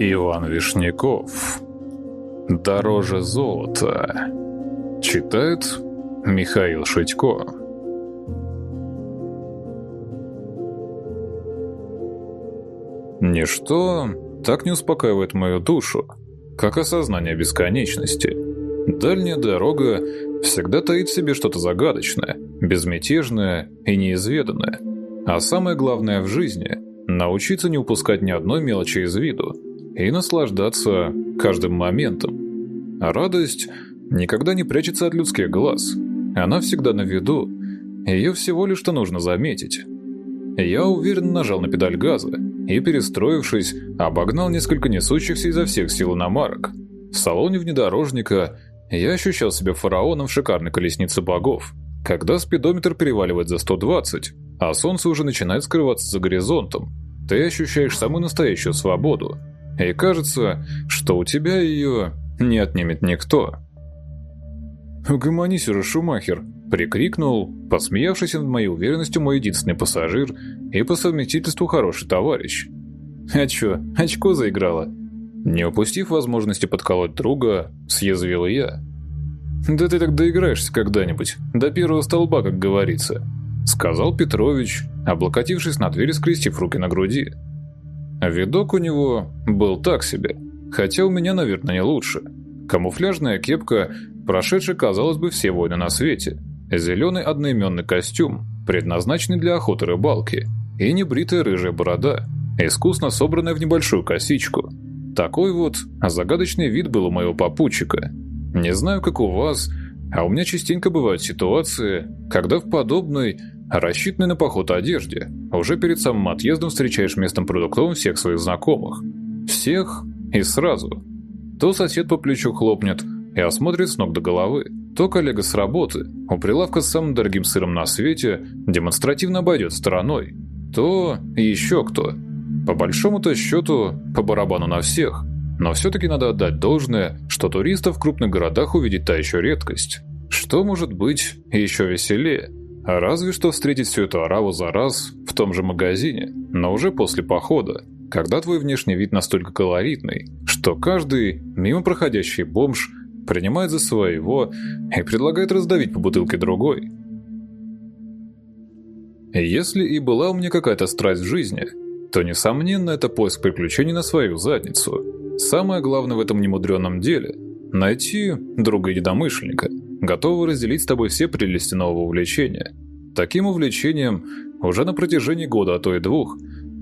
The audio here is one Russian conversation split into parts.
Иван Вишняков. Дороже золота. Читает Михаил Шитько. Ничто так не успокаивает мою душу, как осознание бесконечности. Дальняя дорога всегда таит в себе что-то загадочное, безмятежное и неизведанное. А самое главное в жизни – научиться не упускать ни одной мелочи из виду – и наслаждаться каждым моментом. А радость никогда не прячется от людских глаз. Она всегда на виду, ее всего лишь что нужно заметить. Я уверенно нажал на педаль газа и, перестроившись, обогнал несколько несущихся изо всех сил иномарок. В салоне внедорожника я ощущал себя фараоном в шикарной колеснице богов. Когда спидометр переваливает за 120, а солнце уже начинает скрываться за горизонтом, ты ощущаешь самую настоящую свободу, и кажется, что у тебя ее не отнимет никто. «Угомонись уже, Шумахер!» – прикрикнул, посмеявшийся над моей уверенностью мой единственный пассажир и по совместительству хороший товарищ. «А чё, очко заиграло?» Не упустив возможности подколоть друга, съязвил я. «Да ты так доиграешься когда-нибудь, до первого столба, как говорится», — сказал Петрович, облокотившись на дверь, скрестив руки на груди. Видок у него был так себе, хотя у меня, наверное, не лучше. Камуфляжная кепка, прошедшая, казалось бы, все войны на свете. Зеленый одноименный костюм, предназначенный для охоты рыбалки. И небритая рыжая борода, искусно собранная в небольшую косичку. Такой вот загадочный вид был у моего попутчика. Не знаю, как у вас, а у меня частенько бывают ситуации, когда в подобной рассчитанной на поход одежде. Уже перед самым отъездом встречаешь местным продуктовым всех своих знакомых. Всех и сразу. То сосед по плечу хлопнет и осмотрит с ног до головы, то коллега с работы у прилавка с самым дорогим сыром на свете демонстративно обойдет стороной, то еще кто. По большому-то счету, по барабану на всех. Но все-таки надо отдать должное, что туристов в крупных городах увидеть та еще редкость. Что может быть еще веселее? Разве что встретить всю эту ораву за раз в том же магазине, но уже после похода, когда твой внешний вид настолько колоритный, что каждый мимо проходящий бомж принимает за своего и предлагает раздавить по бутылке другой. Если и была у меня какая-то страсть в жизни, то, несомненно, это поиск приключений на свою задницу. Самое главное в этом немудренном деле – найти друга-единомышленника – готовы разделить с тобой все прелести нового увлечения. Таким увлечением уже на протяжении года, а то и двух,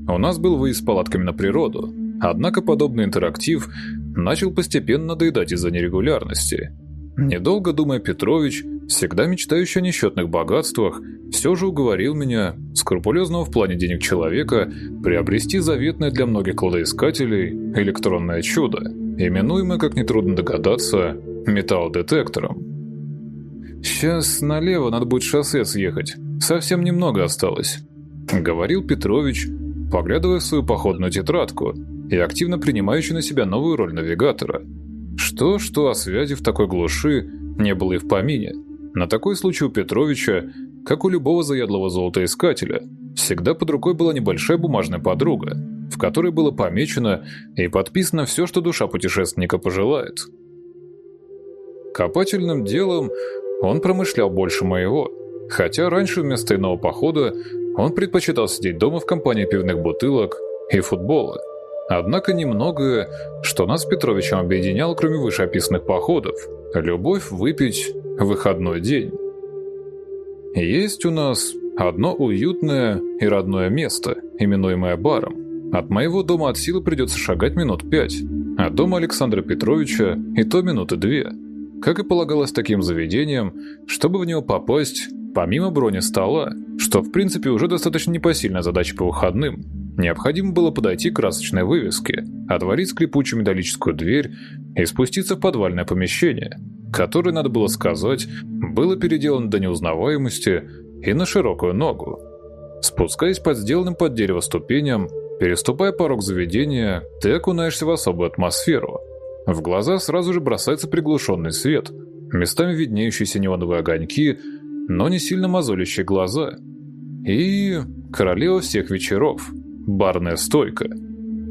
у нас был выезд с палатками на природу, однако подобный интерактив начал постепенно надоедать из-за нерегулярности. Недолго думая, Петрович, всегда мечтающий о несчетных богатствах, все же уговорил меня, скрупулезного в плане денег человека, приобрести заветное для многих кладоискателей электронное чудо, именуемое, как нетрудно догадаться, металлодетектором. «Сейчас налево надо будет шоссе съехать. Совсем немного осталось», — говорил Петрович, поглядывая в свою походную тетрадку и активно принимающий на себя новую роль навигатора. Что-что о связи в такой глуши не было и в помине. На такой случай у Петровича, как у любого заядлого золотоискателя, всегда под рукой была небольшая бумажная подруга, в которой было помечено и подписано все, что душа путешественника пожелает. Копательным делом он промышлял больше моего, хотя раньше вместо иного похода он предпочитал сидеть дома в компании пивных бутылок и футбола. Однако немногое, что нас с Петровичем объединяло, кроме вышеописанных походов, любовь выпить в выходной день. Есть у нас одно уютное и родное место, именуемое баром. От моего дома от силы придется шагать минут пять, а дома Александра Петровича и то минуты две – как и полагалось таким заведениям, чтобы в него попасть, помимо брони стола, что в принципе уже достаточно непосильная задача по выходным, необходимо было подойти к красочной вывеске, отворить скрипучую металлическую дверь и спуститься в подвальное помещение, которое, надо было сказать, было переделано до неузнаваемости и на широкую ногу. Спускаясь под сделанным под дерево ступеням, переступая порог заведения, ты окунаешься в особую атмосферу – в глаза сразу же бросается приглушенный свет, местами виднеющиеся неоновые огоньки, но не сильно мозолящие глаза. И королева всех вечеров – барная стойка.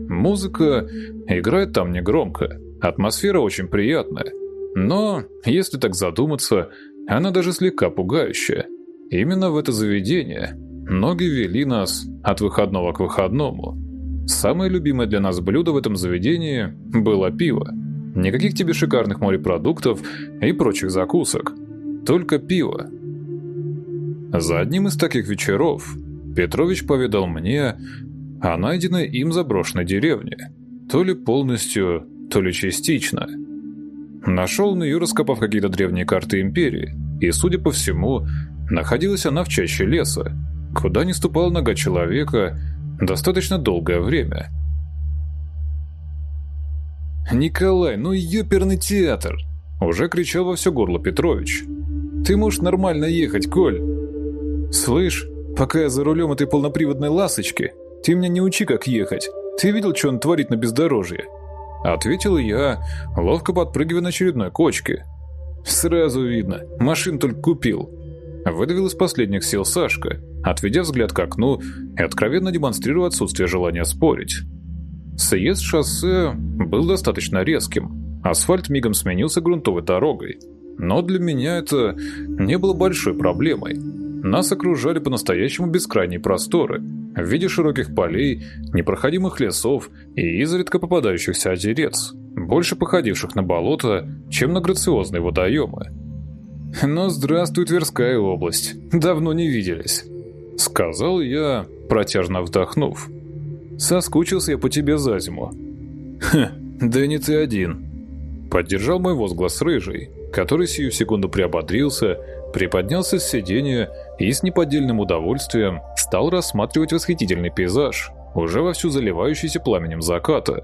Музыка играет там негромко, атмосфера очень приятная. Но, если так задуматься, она даже слегка пугающая. Именно в это заведение ноги вели нас от выходного к выходному. Самое любимое для нас блюдо в этом заведении было пиво. Никаких тебе шикарных морепродуктов и прочих закусок. Только пиво. За одним из таких вечеров Петрович поведал мне о найденной им заброшенной деревне. То ли полностью, то ли частично. Нашел он ее, раскопав какие-то древние карты империи, и, судя по всему, находилась она в чаще леса, куда не ступала нога человека достаточно долгое время. «Николай, ну ёперный театр!» Уже кричал во все горло Петрович. «Ты можешь нормально ехать, Коль!» «Слышь, пока я за рулем этой полноприводной ласочки, ты меня не учи, как ехать. Ты видел, что он творит на бездорожье?» Ответил я, ловко подпрыгивая на очередной кочке. «Сразу видно, машин только купил». Выдавил из последних сил Сашка, отведя взгляд к окну и откровенно демонстрируя отсутствие желания спорить. Съезд шоссе был достаточно резким. Асфальт мигом сменился грунтовой дорогой. Но для меня это не было большой проблемой. Нас окружали по-настоящему бескрайние просторы, в виде широких полей, непроходимых лесов и изредка попадающихся озерец, больше походивших на болото, чем на грациозные водоемы. «Ну, здравствуй, Тверская область. Давно не виделись», — сказал я, протяжно вдохнув. Соскучился я по тебе за зиму. Хм, да не ты один. Поддержал мой возглас рыжий, который сию секунду приободрился, приподнялся с сиденья и с неподдельным удовольствием стал рассматривать восхитительный пейзаж, уже вовсю заливающийся пламенем заката.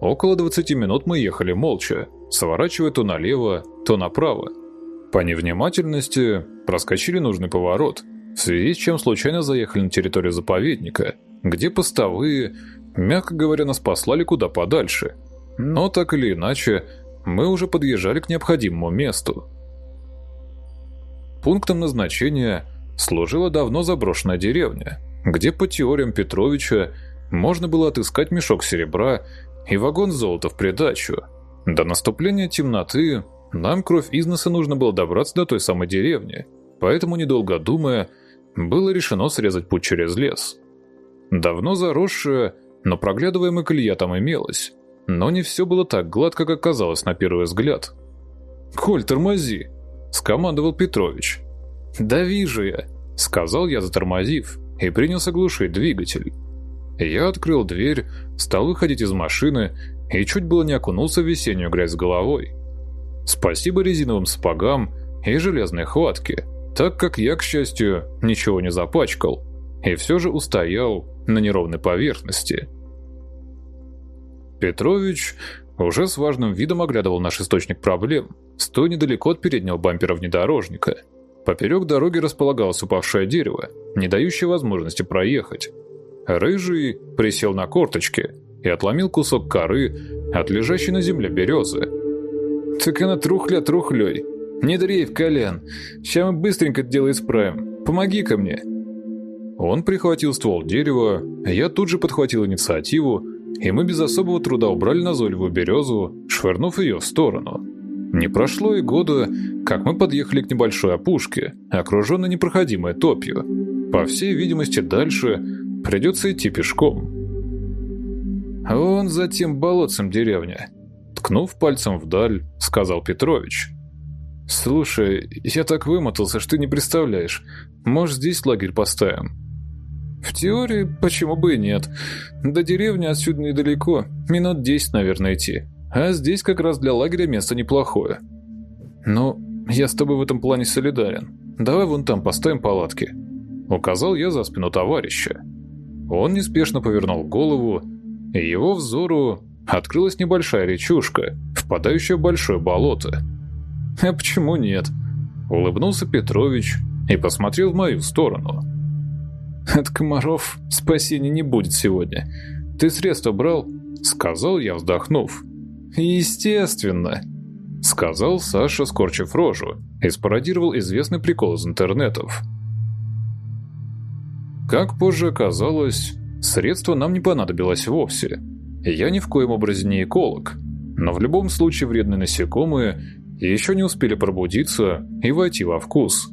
Около 20 минут мы ехали молча, сворачивая то налево, то направо. По невнимательности проскочили нужный поворот – в связи с чем случайно заехали на территорию заповедника, где постовые, мягко говоря, нас послали куда подальше. Но так или иначе, мы уже подъезжали к необходимому месту. Пунктом назначения служила давно заброшенная деревня, где по теориям Петровича можно было отыскать мешок серебра и вагон золота в придачу. До наступления темноты нам кровь из носа нужно было добраться до той самой деревни, поэтому, недолго думая, было решено срезать путь через лес. Давно заросшая, но проглядываемая колея там имелась. Но не все было так гладко, как казалось на первый взгляд. «Коль, тормози!» – скомандовал Петрович. «Да вижу я!» – сказал я, затормозив, и принялся глушить двигатель. Я открыл дверь, стал выходить из машины и чуть было не окунулся в весеннюю грязь с головой. Спасибо резиновым сапогам и железной хватке – так как я, к счастью, ничего не запачкал, и все же устоял на неровной поверхности. Петрович уже с важным видом оглядывал наш источник проблем, стоя недалеко от переднего бампера внедорожника. Поперек дороги располагалось упавшее дерево, не дающее возможности проехать. Рыжий присел на корточки и отломил кусок коры от лежащей на земле березы. «Так она трухля трухлей», «Не дрейф, Колян. Сейчас мы быстренько дело исправим. Помоги-ка мне». Он прихватил ствол дерева, я тут же подхватил инициативу, и мы без особого труда убрали назойливую березу, швырнув ее в сторону. Не прошло и года, как мы подъехали к небольшой опушке, окруженной непроходимой топью. По всей видимости, дальше придется идти пешком. «Вон за тем болотцем деревня», — ткнув пальцем вдаль, сказал Петрович. «Слушай, я так вымотался, что ты не представляешь. Может, здесь лагерь поставим?» «В теории, почему бы и нет. До деревни отсюда недалеко, минут десять, наверное, идти. А здесь как раз для лагеря место неплохое. Ну, я с тобой в этом плане солидарен. Давай вон там поставим палатки». Указал я за спину товарища. Он неспешно повернул голову, и его взору открылась небольшая речушка, впадающая в большое болото. «А почему нет?» Улыбнулся Петрович и посмотрел в мою сторону. «От комаров спасения не будет сегодня. Ты средства брал?» Сказал я, вздохнув. «Естественно!» Сказал Саша, скорчив рожу, и спародировал известный прикол из интернетов. Как позже оказалось, Средство нам не понадобилось вовсе. Я ни в коем образе не эколог, но в любом случае вредные насекомые еще не успели пробудиться и войти во вкус.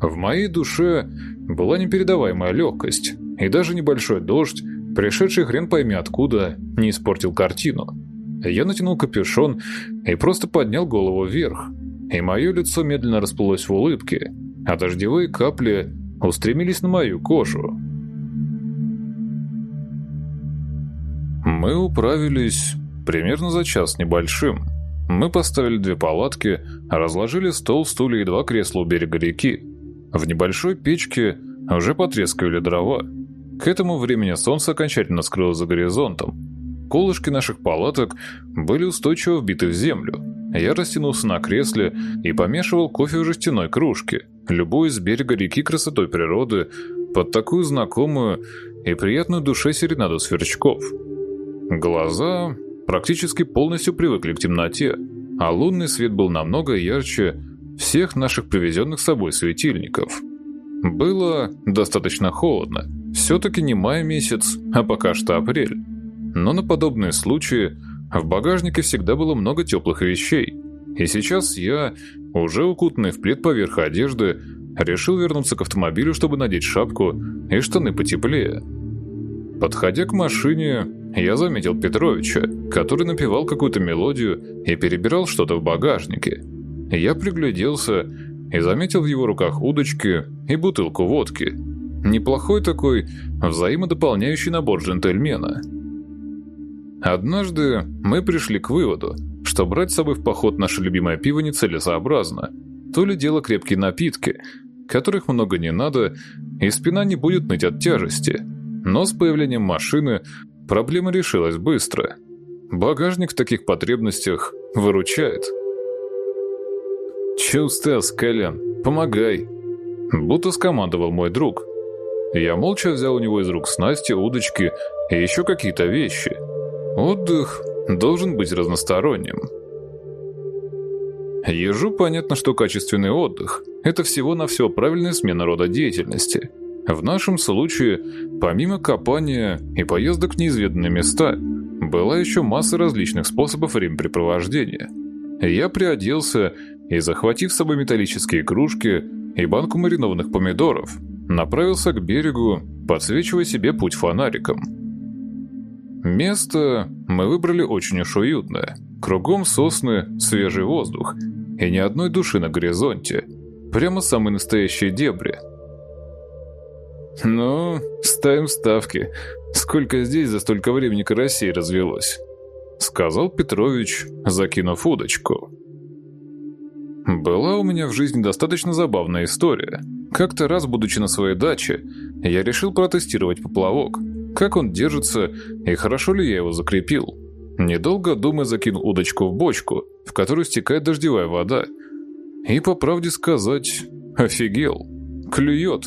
В моей душе была непередаваемая легкость, и даже небольшой дождь, пришедший хрен пойми откуда, не испортил картину. Я натянул капюшон и просто поднял голову вверх, и мое лицо медленно расплылось в улыбке, а дождевые капли устремились на мою кожу. Мы управились примерно за час небольшим. Мы поставили две палатки, разложили стол, стулья и два кресла у берега реки. В небольшой печке уже потрескивали дрова. К этому времени солнце окончательно скрылось за горизонтом. Колышки наших палаток были устойчиво вбиты в землю. Я растянулся на кресле и помешивал кофе в жестяной кружке, любуясь с берега реки красотой природы под такую знакомую и приятную душе серенаду сверчков. Глаза практически полностью привыкли к темноте, а лунный свет был намного ярче всех наших привезенных с собой светильников. Было достаточно холодно. Все-таки не май месяц, а пока что апрель. Но на подобные случаи в багажнике всегда было много теплых вещей. И сейчас я, уже укутанный в плед поверх одежды, решил вернуться к автомобилю, чтобы надеть шапку и штаны потеплее. Подходя к машине, я заметил Петровича, который напевал какую-то мелодию и перебирал что-то в багажнике. Я пригляделся и заметил в его руках удочки и бутылку водки. Неплохой такой взаимодополняющий набор джентльмена. Однажды мы пришли к выводу, что брать с собой в поход наше любимое пиво нецелесообразно. То ли дело крепкие напитки, которых много не надо, и спина не будет ныть от тяжести. Но с появлением машины Проблема решилась быстро. Багажник в таких потребностях выручает. «Че Колян? Помогай!» Будто скомандовал мой друг. Я молча взял у него из рук снасти, удочки и еще какие-то вещи. Отдых должен быть разносторонним. Ежу понятно, что качественный отдых – это всего на все правильная смена рода деятельности – в нашем случае, помимо копания и поездок в неизведанные места, была еще масса различных способов времяпрепровождения. Я приоделся и, захватив с собой металлические кружки и банку маринованных помидоров, направился к берегу, подсвечивая себе путь фонариком. Место мы выбрали очень уж уютное. Кругом сосны, свежий воздух и ни одной души на горизонте. Прямо самые настоящие дебри – «Ну, ставим ставки. Сколько здесь за столько времени карасей развелось?» Сказал Петрович, закинув удочку. Была у меня в жизни достаточно забавная история. Как-то раз, будучи на своей даче, я решил протестировать поплавок. Как он держится и хорошо ли я его закрепил. Недолго думая закинул удочку в бочку, в которую стекает дождевая вода. И, по правде сказать, офигел. Клюет.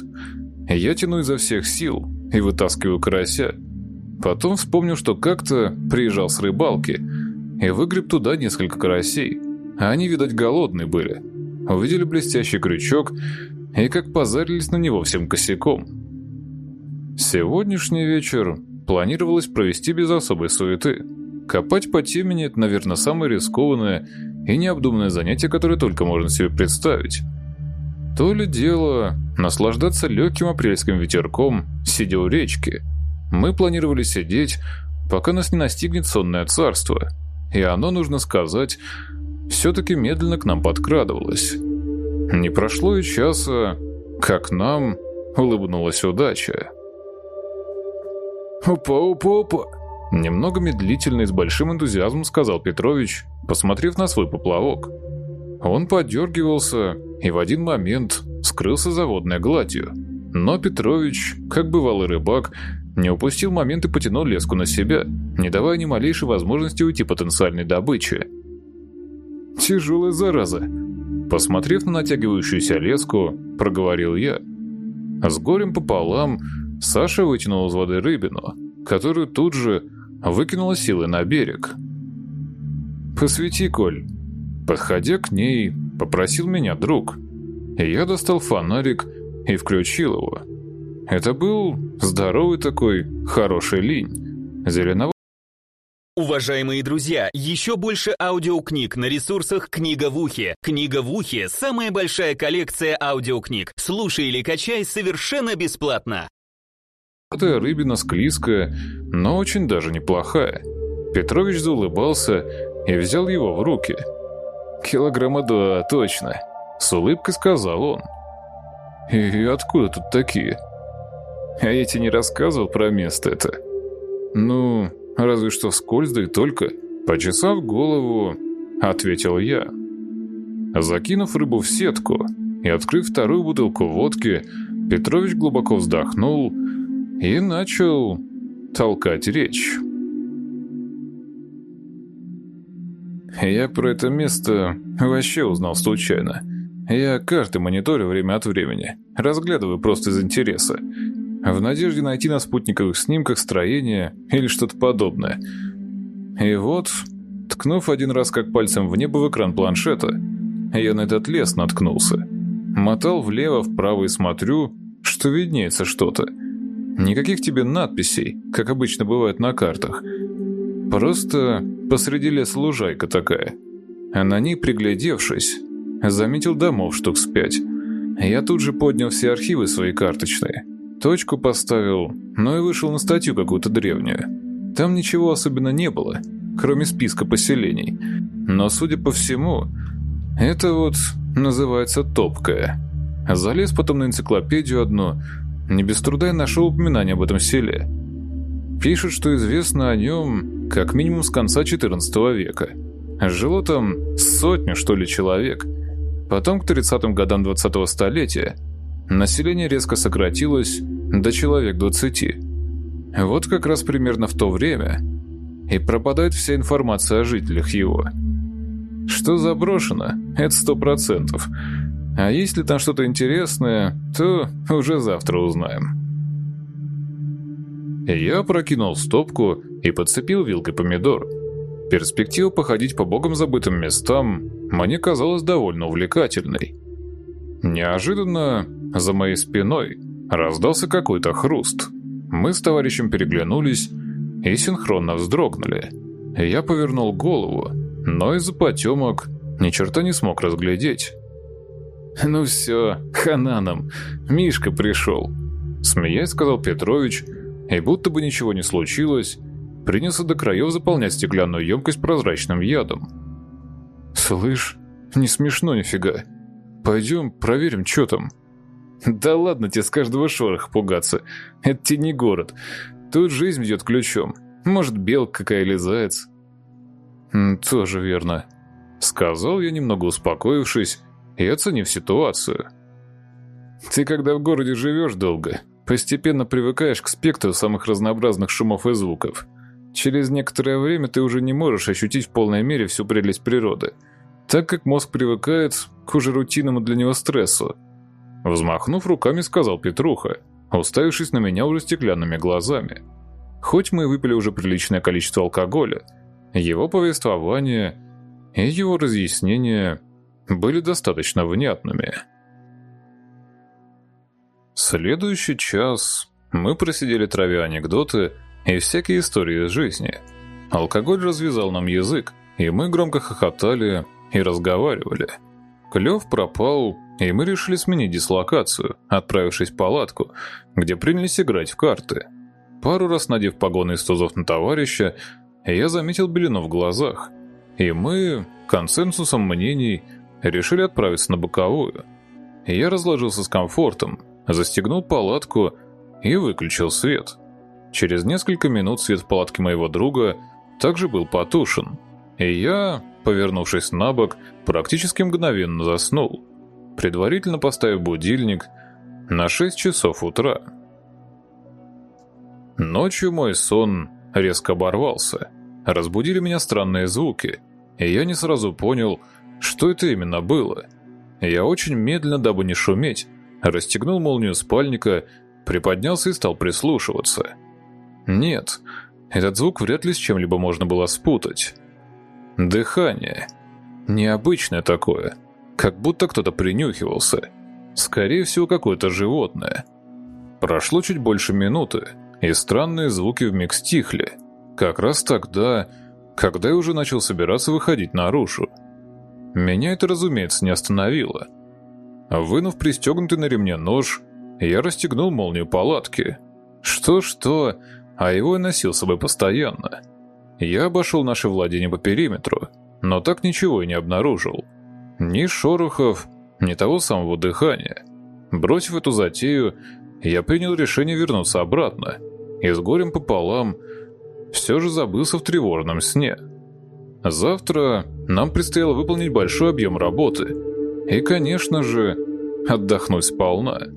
Я тяну изо всех сил и вытаскиваю карася. Потом вспомнил, что как-то приезжал с рыбалки и выгреб туда несколько карасей. Они, видать, голодные были. Увидели блестящий крючок и как позарились на него всем косяком. Сегодняшний вечер планировалось провести без особой суеты. Копать по темени – это, наверное, самое рискованное и необдуманное занятие, которое только можно себе представить. То ли дело наслаждаться легким апрельским ветерком, сидя у речки. Мы планировали сидеть, пока нас не настигнет сонное царство. И оно, нужно сказать, все-таки медленно к нам подкрадывалось. Не прошло и часа, как нам улыбнулась удача. «Опа-опа-опа!» Немного медлительно и с большим энтузиазмом сказал Петрович, посмотрев на свой поплавок. Он подергивался и в один момент скрылся за водной гладью. Но Петрович, как бывалый рыбак, не упустил момент и потянул леску на себя, не давая ни малейшей возможности уйти потенциальной добыче. «Тяжелая зараза!» Посмотрев на натягивающуюся леску, проговорил я. С горем пополам Саша вытянул из воды рыбину, которую тут же выкинула силой на берег. «Посвети, Коль!» Подходя к ней, попросил меня друг. Я достал фонарик и включил его. Это был здоровый такой, хороший линь. Зеленоватый. Уважаемые друзья, еще больше аудиокниг на ресурсах «Книга в ухе». «Книга в ухе» — самая большая коллекция аудиокниг. Слушай или качай совершенно бесплатно. Эта рыбина склизкая, но очень даже неплохая. Петрович заулыбался и взял его в руки. «Килограмма два, точно», — с улыбкой сказал он. «И откуда тут такие?» «А я тебе не рассказывал про место это?» «Ну, разве что вскользь, да и только». Почесав голову, ответил я. Закинув рыбу в сетку и открыв вторую бутылку водки, Петрович глубоко вздохнул и начал толкать речь. Я про это место вообще узнал случайно. Я карты мониторю время от времени, разглядываю просто из интереса, в надежде найти на спутниковых снимках строение или что-то подобное. И вот, ткнув один раз как пальцем в небо в экран планшета, я на этот лес наткнулся. Мотал влево, вправо и смотрю, что виднеется что-то. Никаких тебе надписей, как обычно бывает на картах. Просто посреди леса лужайка такая. А на ней, приглядевшись, заметил домов штук с пять. Я тут же поднял все архивы свои карточные. Точку поставил, но и вышел на статью какую-то древнюю. Там ничего особенно не было, кроме списка поселений. Но, судя по всему, это вот называется топкая. Залез потом на энциклопедию одну, не без труда я нашел упоминание об этом селе. Пишут, что известно о нем как минимум с конца XIV века. Жило там сотню, что ли, человек. Потом, к 30-м годам 20-го столетия, население резко сократилось до человек 20. Вот как раз примерно в то время и пропадает вся информация о жителях его. Что заброшено, это сто процентов. А если там что-то интересное, то уже завтра узнаем. Я прокинул стопку и подцепил вилкой помидор. Перспектива походить по богом забытым местам мне казалась довольно увлекательной. Неожиданно за моей спиной раздался какой-то хруст. Мы с товарищем переглянулись и синхронно вздрогнули. Я повернул голову, но из-за потемок ни черта не смог разглядеть. «Ну все, хананом, Мишка пришел», — смеясь сказал Петрович, и будто бы ничего не случилось, принялся до краев заполнять стеклянную емкость прозрачным ядом. «Слышь, не смешно нифига. Пойдем проверим, что там». «Да ладно тебе с каждого шороха пугаться. Это тебе не город. Тут жизнь идет ключом. Может, белка какая или заяц». «Тоже верно», — сказал я, немного успокоившись и оценив ситуацию. «Ты когда в городе живешь долго, Постепенно привыкаешь к спектру самых разнообразных шумов и звуков. Через некоторое время ты уже не можешь ощутить в полной мере всю прелесть природы, так как мозг привыкает к уже рутинному для него стрессу. Взмахнув руками, сказал Петруха, уставившись на меня уже стеклянными глазами. Хоть мы выпили уже приличное количество алкоголя, его повествование и его разъяснения были достаточно внятными. Следующий час мы просидели травя анекдоты и всякие истории из жизни. Алкоголь развязал нам язык, и мы громко хохотали и разговаривали. Клев пропал, и мы решили сменить дислокацию, отправившись в палатку, где принялись играть в карты. Пару раз надев погоны из тузов на товарища, я заметил белину в глазах, и мы, консенсусом мнений, решили отправиться на боковую. Я разложился с комфортом, застегнул палатку и выключил свет. Через несколько минут свет в палатке моего друга также был потушен, и я, повернувшись на бок, практически мгновенно заснул, предварительно поставив будильник на 6 часов утра. Ночью мой сон резко оборвался. Разбудили меня странные звуки, и я не сразу понял, что это именно было. Я очень медленно, дабы не шуметь, расстегнул молнию спальника, приподнялся и стал прислушиваться. Нет, этот звук вряд ли с чем-либо можно было спутать. Дыхание. Необычное такое, как будто кто-то принюхивался. Скорее всего, какое-то животное. Прошло чуть больше минуты, и странные звуки вмиг стихли. Как раз тогда, когда я уже начал собираться выходить наружу. Меня это, разумеется, не остановило. Вынув пристегнутый на ремне нож, я расстегнул молнию палатки. Что-что, а его я носил с собой постоянно. Я обошел наше владение по периметру, но так ничего и не обнаружил. Ни шорохов, ни того самого дыхания. Бросив эту затею, я принял решение вернуться обратно, и с горем пополам все же забылся в тревожном сне. Завтра нам предстояло выполнить большой объем работы. И, конечно же, отдохнуть сполна.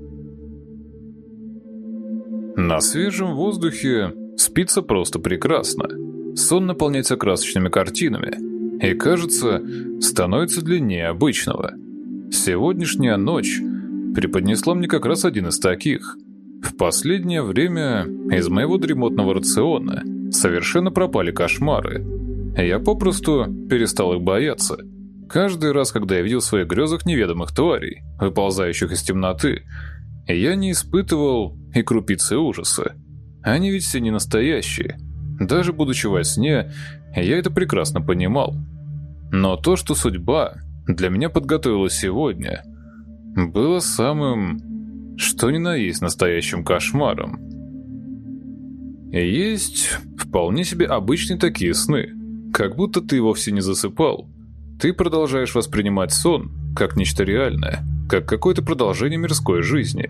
На свежем воздухе спится просто прекрасно. Сон наполняется красочными картинами. И, кажется, становится длиннее обычного. Сегодняшняя ночь преподнесла мне как раз один из таких. В последнее время из моего дремотного рациона совершенно пропали кошмары – я попросту перестал их бояться. Каждый раз, когда я видел в своих грезах неведомых тварей, выползающих из темноты, я не испытывал и крупицы ужаса. Они ведь все не настоящие. Даже будучи во сне, я это прекрасно понимал. Но то, что судьба для меня подготовила сегодня, было самым, что ни на есть настоящим кошмаром. есть вполне себе обычные такие сны – как будто ты вовсе не засыпал. Ты продолжаешь воспринимать сон как нечто реальное, как какое-то продолжение мирской жизни.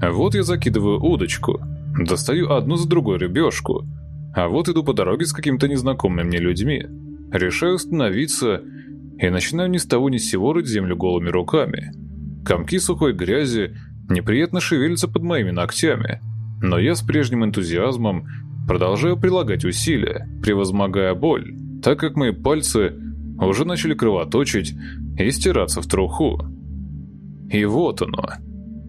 Вот я закидываю удочку, достаю одну за другой рыбешку, а вот иду по дороге с какими-то незнакомыми мне людьми. Решаю остановиться и начинаю ни с того ни с сего рыть землю голыми руками. Комки сухой грязи неприятно шевелятся под моими ногтями, но я с прежним энтузиазмом Продолжаю прилагать усилия, превозмогая боль, так как мои пальцы уже начали кровоточить и стираться в труху. И вот оно.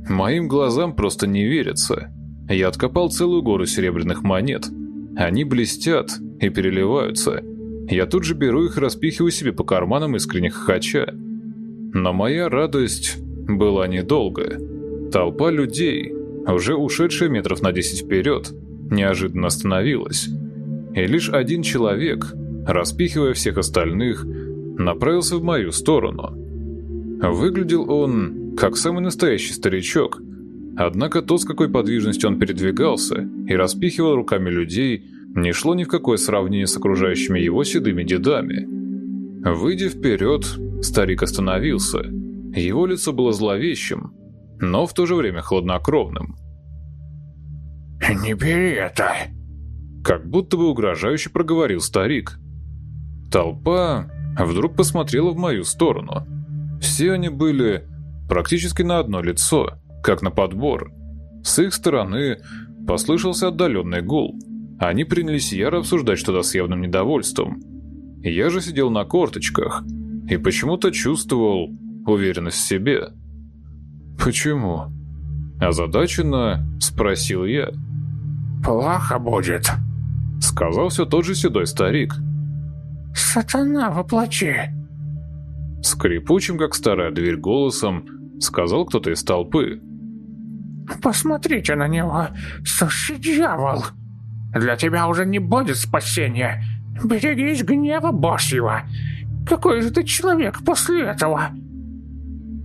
Моим глазам просто не верится. Я откопал целую гору серебряных монет. Они блестят и переливаются. Я тут же беру их и распихиваю себе по карманам искренне хохоча. Но моя радость была недолгая. Толпа людей, уже ушедшая метров на десять вперед, неожиданно остановилась. И лишь один человек, распихивая всех остальных, направился в мою сторону. Выглядел он как самый настоящий старичок, однако то, с какой подвижностью он передвигался и распихивал руками людей, не шло ни в какое сравнение с окружающими его седыми дедами. Выйдя вперед, старик остановился. Его лицо было зловещим, но в то же время хладнокровным. «Не бери это!» Как будто бы угрожающе проговорил старик. Толпа вдруг посмотрела в мою сторону. Все они были практически на одно лицо, как на подбор. С их стороны послышался отдаленный гул. Они принялись яро обсуждать что-то с явным недовольством. Я же сидел на корточках и почему-то чувствовал уверенность в себе. «Почему?» Озадаченно спросил я. «Плохо будет», — сказал все тот же седой старик. «Сатана воплочи!» Скрипучим, как старая дверь, голосом сказал кто-то из толпы. «Посмотрите на него, сущий дьявол! Для тебя уже не будет спасения! Берегись гнева Божьего! Какой же ты человек после этого?»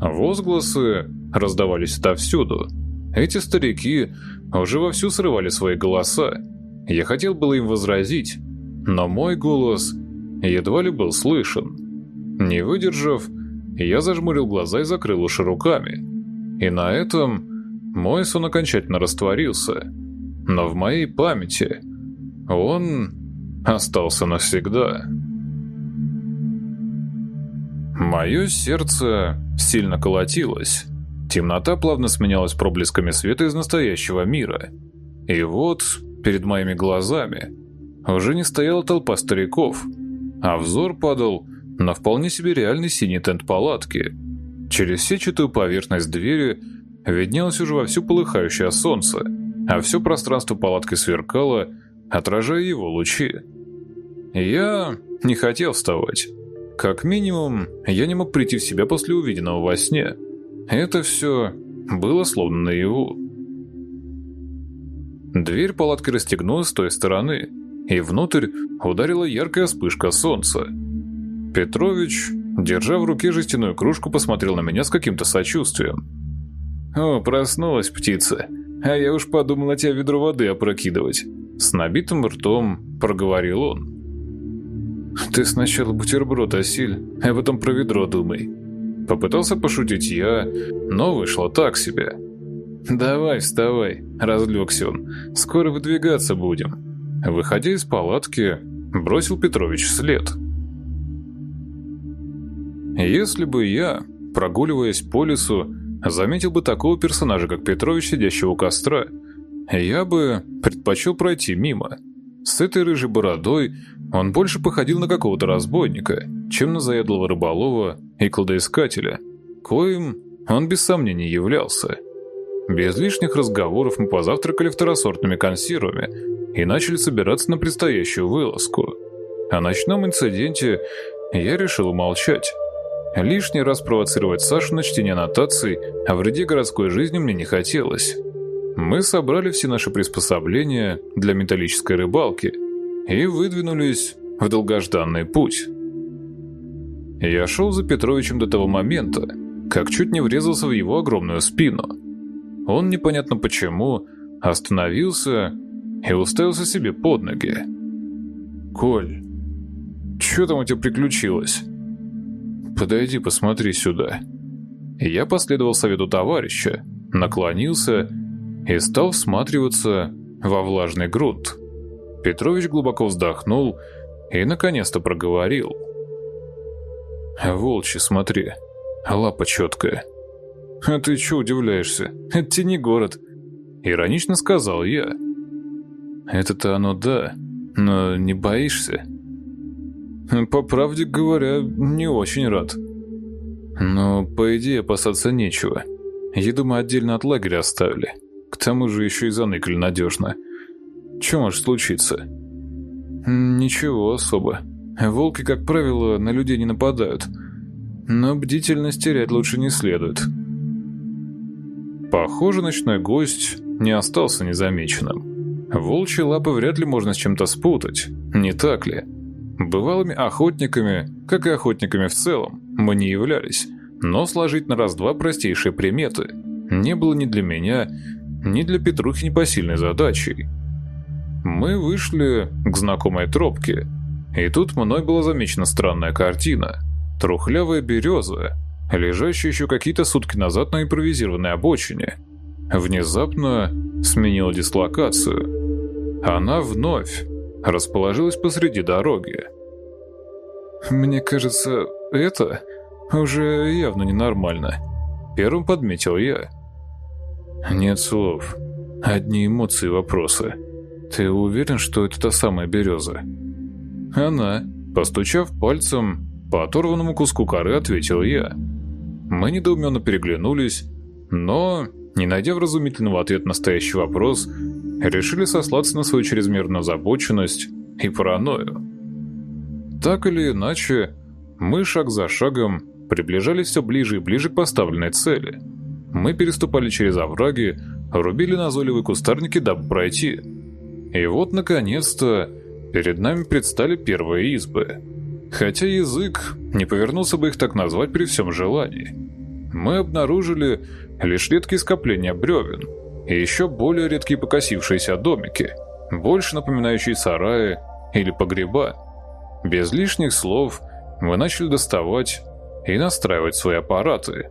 Возгласы раздавались отовсюду. Эти старики уже вовсю срывали свои голоса. Я хотел было им возразить, но мой голос едва ли был слышен. Не выдержав, я зажмурил глаза и закрыл уши руками. И на этом мой сон окончательно растворился. Но в моей памяти он остался навсегда. Мое сердце сильно колотилось. Темнота плавно сменялась проблесками света из настоящего мира. И вот, перед моими глазами, уже не стояла толпа стариков, а взор падал на вполне себе реальный синий тент палатки. Через сетчатую поверхность двери виднелось уже вовсю полыхающее солнце, а все пространство палатки сверкало, отражая его лучи. Я не хотел вставать. Как минимум, я не мог прийти в себя после увиденного во сне – это все было словно наяву. Дверь палатки расстегнулась с той стороны, и внутрь ударила яркая вспышка солнца. Петрович, держа в руке жестяную кружку, посмотрел на меня с каким-то сочувствием. «О, проснулась птица, а я уж подумал на тебя ведро воды опрокидывать». С набитым ртом проговорил он. «Ты сначала бутерброд осиль, а потом про ведро думай». Попытался пошутить я, но вышло так себе. «Давай, вставай», — разлегся он. «Скоро выдвигаться будем». Выходя из палатки, бросил Петрович вслед. Если бы я, прогуливаясь по лесу, заметил бы такого персонажа, как Петрович, сидящего у костра, я бы предпочел пройти мимо. С этой рыжей бородой он больше походил на какого-то разбойника, чем на заядлого рыболова и кладоискателя, коим он без сомнений являлся. Без лишних разговоров мы позавтракали второсортными консервами и начали собираться на предстоящую вылазку. О ночном инциденте я решил умолчать. Лишний раз провоцировать Сашу на чтение аннотаций о вреде городской жизни мне не хотелось. Мы собрали все наши приспособления для металлической рыбалки и выдвинулись в долгожданный путь. Я шел за Петровичем до того момента, как чуть не врезался в его огромную спину. Он непонятно почему остановился и уставился себе под ноги. «Коль, что там у тебя приключилось?» «Подойди, посмотри сюда». Я последовал совету товарища, наклонился и стал всматриваться во влажный грунт. Петрович глубоко вздохнул и наконец-то проговорил. «Волчи, смотри, лапа четкая». «А ты чё удивляешься? Это тебе не город», — иронично сказал я. «Это-то оно да, но не боишься?» «По правде говоря, не очень рад». «Но, по идее, опасаться нечего. Еду мы отдельно от лагеря оставили. К тому же еще и заныкали надежно. Что может случиться?» «Ничего особо. Волки, как правило, на людей не нападают. Но бдительность терять лучше не следует». Похоже, ночной гость не остался незамеченным. Волчьи лапы вряд ли можно с чем-то спутать, не так ли? Бывалыми охотниками, как и охотниками в целом, мы не являлись, но сложить на раз-два простейшие приметы не было ни для меня, ни для Петрухи непосильной задачей. Мы вышли к знакомой тропке, и тут мной была замечена странная картина. Трухлявая береза, лежащая еще какие-то сутки назад на импровизированной обочине, внезапно сменила дислокацию. Она вновь расположилась посреди дороги. «Мне кажется, это уже явно ненормально», — первым подметил я. «Нет слов. Одни эмоции и вопросы. Ты уверен, что это та самая береза?» «Она», — постучав пальцем по оторванному куску коры, ответил я. Мы недоуменно переглянулись, но, не найдя вразумительного ответа на настоящий вопрос, решили сослаться на свою чрезмерную озабоченность и паранойю. Так или иначе, мы шаг за шагом приближались все ближе и ближе к поставленной цели. Мы переступали через овраги, рубили назойливые кустарники, дабы пройти. И вот, наконец-то, перед нами предстали первые избы. Хотя язык не повернулся бы их так назвать при всем желании. Мы обнаружили лишь редкие скопления бревен и еще более редкие покосившиеся домики, больше напоминающие сараи или погреба. Без лишних слов мы начали доставать и настраивать свои аппараты.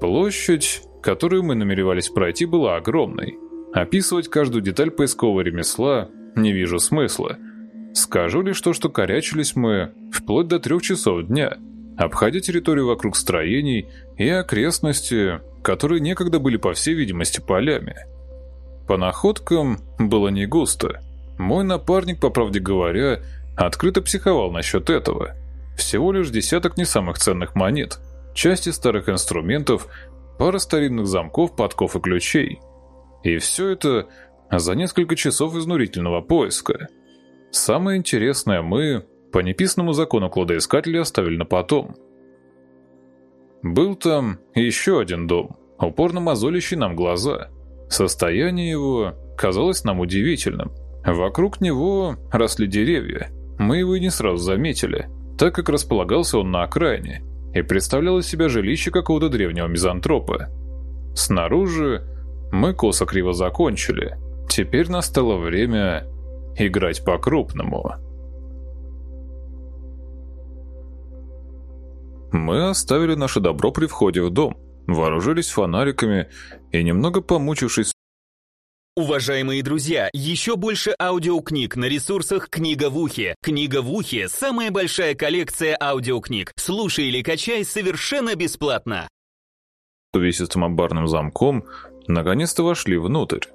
Площадь, которую мы намеревались пройти, была огромной. Описывать каждую деталь поискового ремесла не вижу смысла – Скажу лишь то, что корячились мы вплоть до трех часов дня, обходя территорию вокруг строений и окрестности, которые некогда были, по всей видимости, полями. По находкам было не густо. Мой напарник, по правде говоря, открыто психовал насчет этого. Всего лишь десяток не самых ценных монет, части старых инструментов, пара старинных замков, подков и ключей. И все это за несколько часов изнурительного поиска – Самое интересное мы, по неписанному закону кладоискателя, оставили на потом. Был там еще один дом, упорно мозолящий нам глаза. Состояние его казалось нам удивительным. Вокруг него росли деревья. Мы его и не сразу заметили, так как располагался он на окраине и представлял из себя жилище какого-то древнего мизантропа. Снаружи мы косо-криво закончили. Теперь настало время играть по-крупному. Мы оставили наше добро при входе в дом, вооружились фонариками и, немного помучившись Уважаемые друзья, еще больше аудиокниг на ресурсах «Книга в ухе». «Книга в ухе» — самая большая коллекция аудиокниг. Слушай или качай совершенно бесплатно. увесистым амбарным замком, наконец-то вошли внутрь.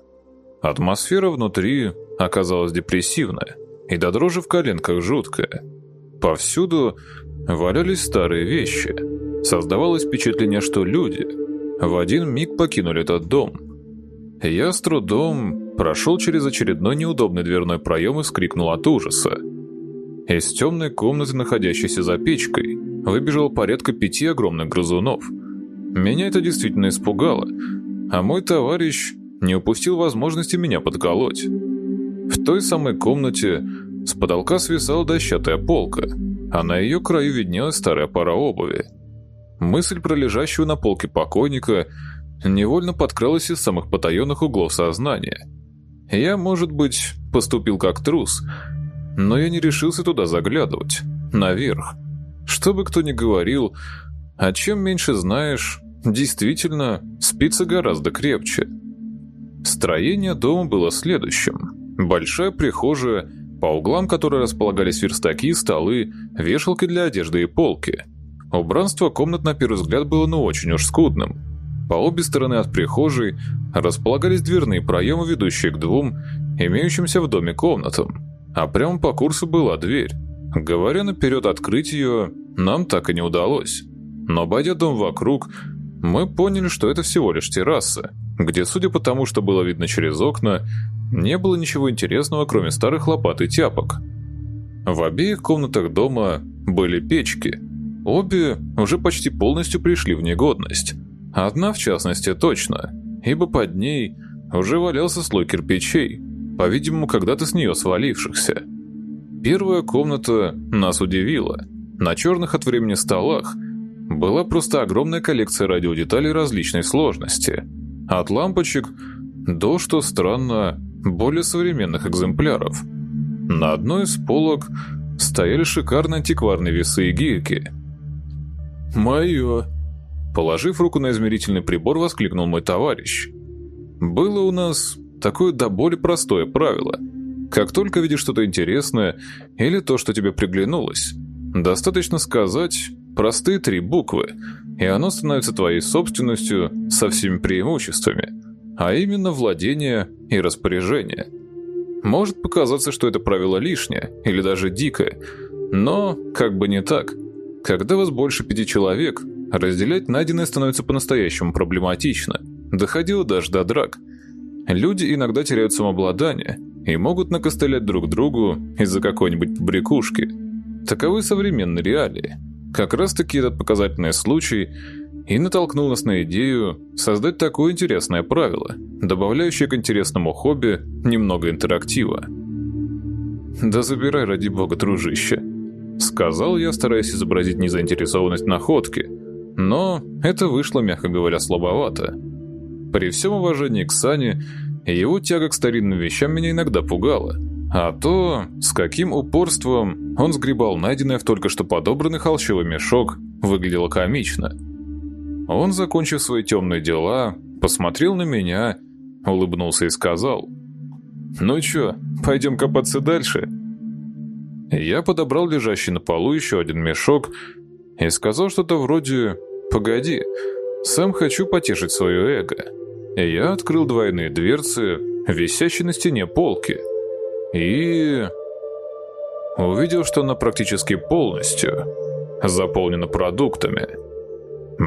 Атмосфера внутри оказалась депрессивная и до дрожи в коленках жуткая. Повсюду валялись старые вещи. Создавалось впечатление, что люди в один миг покинули этот дом — я с трудом прошел через очередной неудобный дверной проем и вскрикнул от ужаса. Из темной комнаты, находящейся за печкой, выбежало порядка пяти огромных грызунов. Меня это действительно испугало, а мой товарищ не упустил возможности меня подколоть. В той самой комнате с потолка свисала дощатая полка, а на ее краю виднелась старая пара обуви. Мысль про лежащего на полке покойника – невольно подкралась из самых потаенных углов сознания. Я, может быть, поступил как трус, но я не решился туда заглядывать, наверх. Что бы кто ни говорил, а чем меньше знаешь, действительно, спится гораздо крепче. Строение дома было следующим. Большая прихожая, по углам которой располагались верстаки, столы, вешалки для одежды и полки. Убранство комнат на первый взгляд было ну очень уж скудным. По обе стороны от прихожей располагались дверные проемы, ведущие к двум имеющимся в доме комнатам, а прямо по курсу была дверь. Говоря наперед открыть ее, нам так и не удалось. Но обойдя дом вокруг, мы поняли, что это всего лишь терраса, где, судя по тому, что было видно через окна, не было ничего интересного, кроме старых лопат и тяпок. В обеих комнатах дома были печки. Обе уже почти полностью пришли в негодность. Одна, в частности, точно, ибо под ней уже валялся слой кирпичей, по-видимому, когда-то с нее свалившихся. Первая комната нас удивила. На черных от времени столах была просто огромная коллекция радиодеталей различной сложности. От лампочек до, что странно, более современных экземпляров. На одной из полок стояли шикарные антикварные весы и гирьки. «Мое!» Положив руку на измерительный прибор, воскликнул мой товарищ. «Было у нас такое до боли простое правило. Как только видишь что-то интересное или то, что тебе приглянулось, достаточно сказать простые три буквы, и оно становится твоей собственностью со всеми преимуществами, а именно владение и распоряжение. Может показаться, что это правило лишнее или даже дикое, но как бы не так. Когда вас больше пяти человек, Разделять найденное становится по-настоящему проблематично. Доходило даже до драк. Люди иногда теряют самообладание и могут накостылять друг другу из-за какой-нибудь побрякушки. Таковы современные реалии. Как раз таки этот показательный случай и натолкнул нас на идею создать такое интересное правило, добавляющее к интересному хобби немного интерактива. «Да забирай, ради бога, дружище», — сказал я, стараясь изобразить незаинтересованность находки — но это вышло, мягко говоря, слабовато. При всем уважении к Сане, его тяга к старинным вещам меня иногда пугала. А то, с каким упорством он сгребал найденное в только что подобранный холщовый мешок, выглядело комично. Он, закончив свои темные дела, посмотрел на меня, улыбнулся и сказал, «Ну чё, пойдем копаться дальше?» Я подобрал лежащий на полу еще один мешок и сказал что-то вроде «Погоди, сам хочу потешить свое эго». Я открыл двойные дверцы, висящие на стене полки, и... увидел, что она практически полностью заполнена продуктами.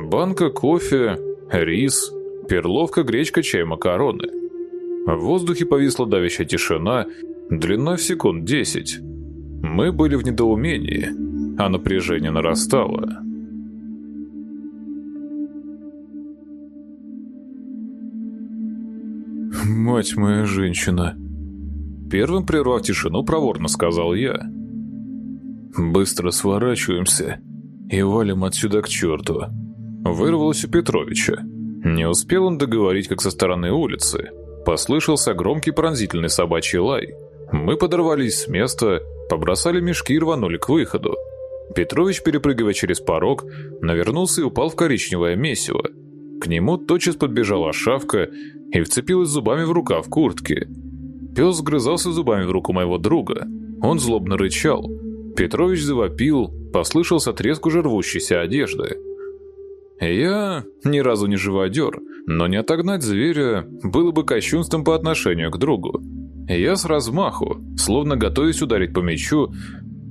Банка кофе, рис, перловка, гречка, чай, макароны. В воздухе повисла давящая тишина, длиной в секунд десять. Мы были в недоумении, а напряжение нарастало. мать моя женщина!» Первым прервав тишину, проворно сказал я. «Быстро сворачиваемся и валим отсюда к черту!» Вырвалось у Петровича. Не успел он договорить, как со стороны улицы. Послышался громкий пронзительный собачий лай. Мы подорвались с места, побросали мешки и рванули к выходу. Петрович, перепрыгивая через порог, навернулся и упал в коричневое месиво. К нему тотчас подбежала шавка и вцепилась зубами в рукав куртки. Пес сгрызался зубами в руку моего друга. Он злобно рычал. Петрович завопил, послышался треск уже рвущейся одежды. Я ни разу не живодер, но не отогнать зверя было бы кощунством по отношению к другу. Я с размаху, словно готовясь ударить по мячу,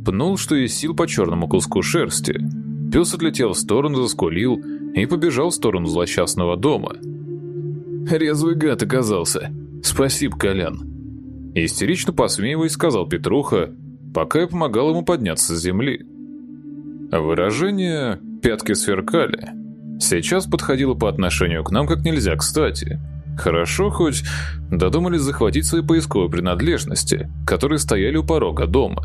пнул, что из сил по черному куску шерсти. Пес отлетел в сторону, заскулил и побежал в сторону злосчастного дома. Резвый гад оказался. Спасибо, Колян. Истерично посмеиваясь, сказал Петруха, пока я помогал ему подняться с земли. Выражение «пятки сверкали» сейчас подходило по отношению к нам как нельзя кстати. Хорошо хоть додумались захватить свои поисковые принадлежности, которые стояли у порога дома.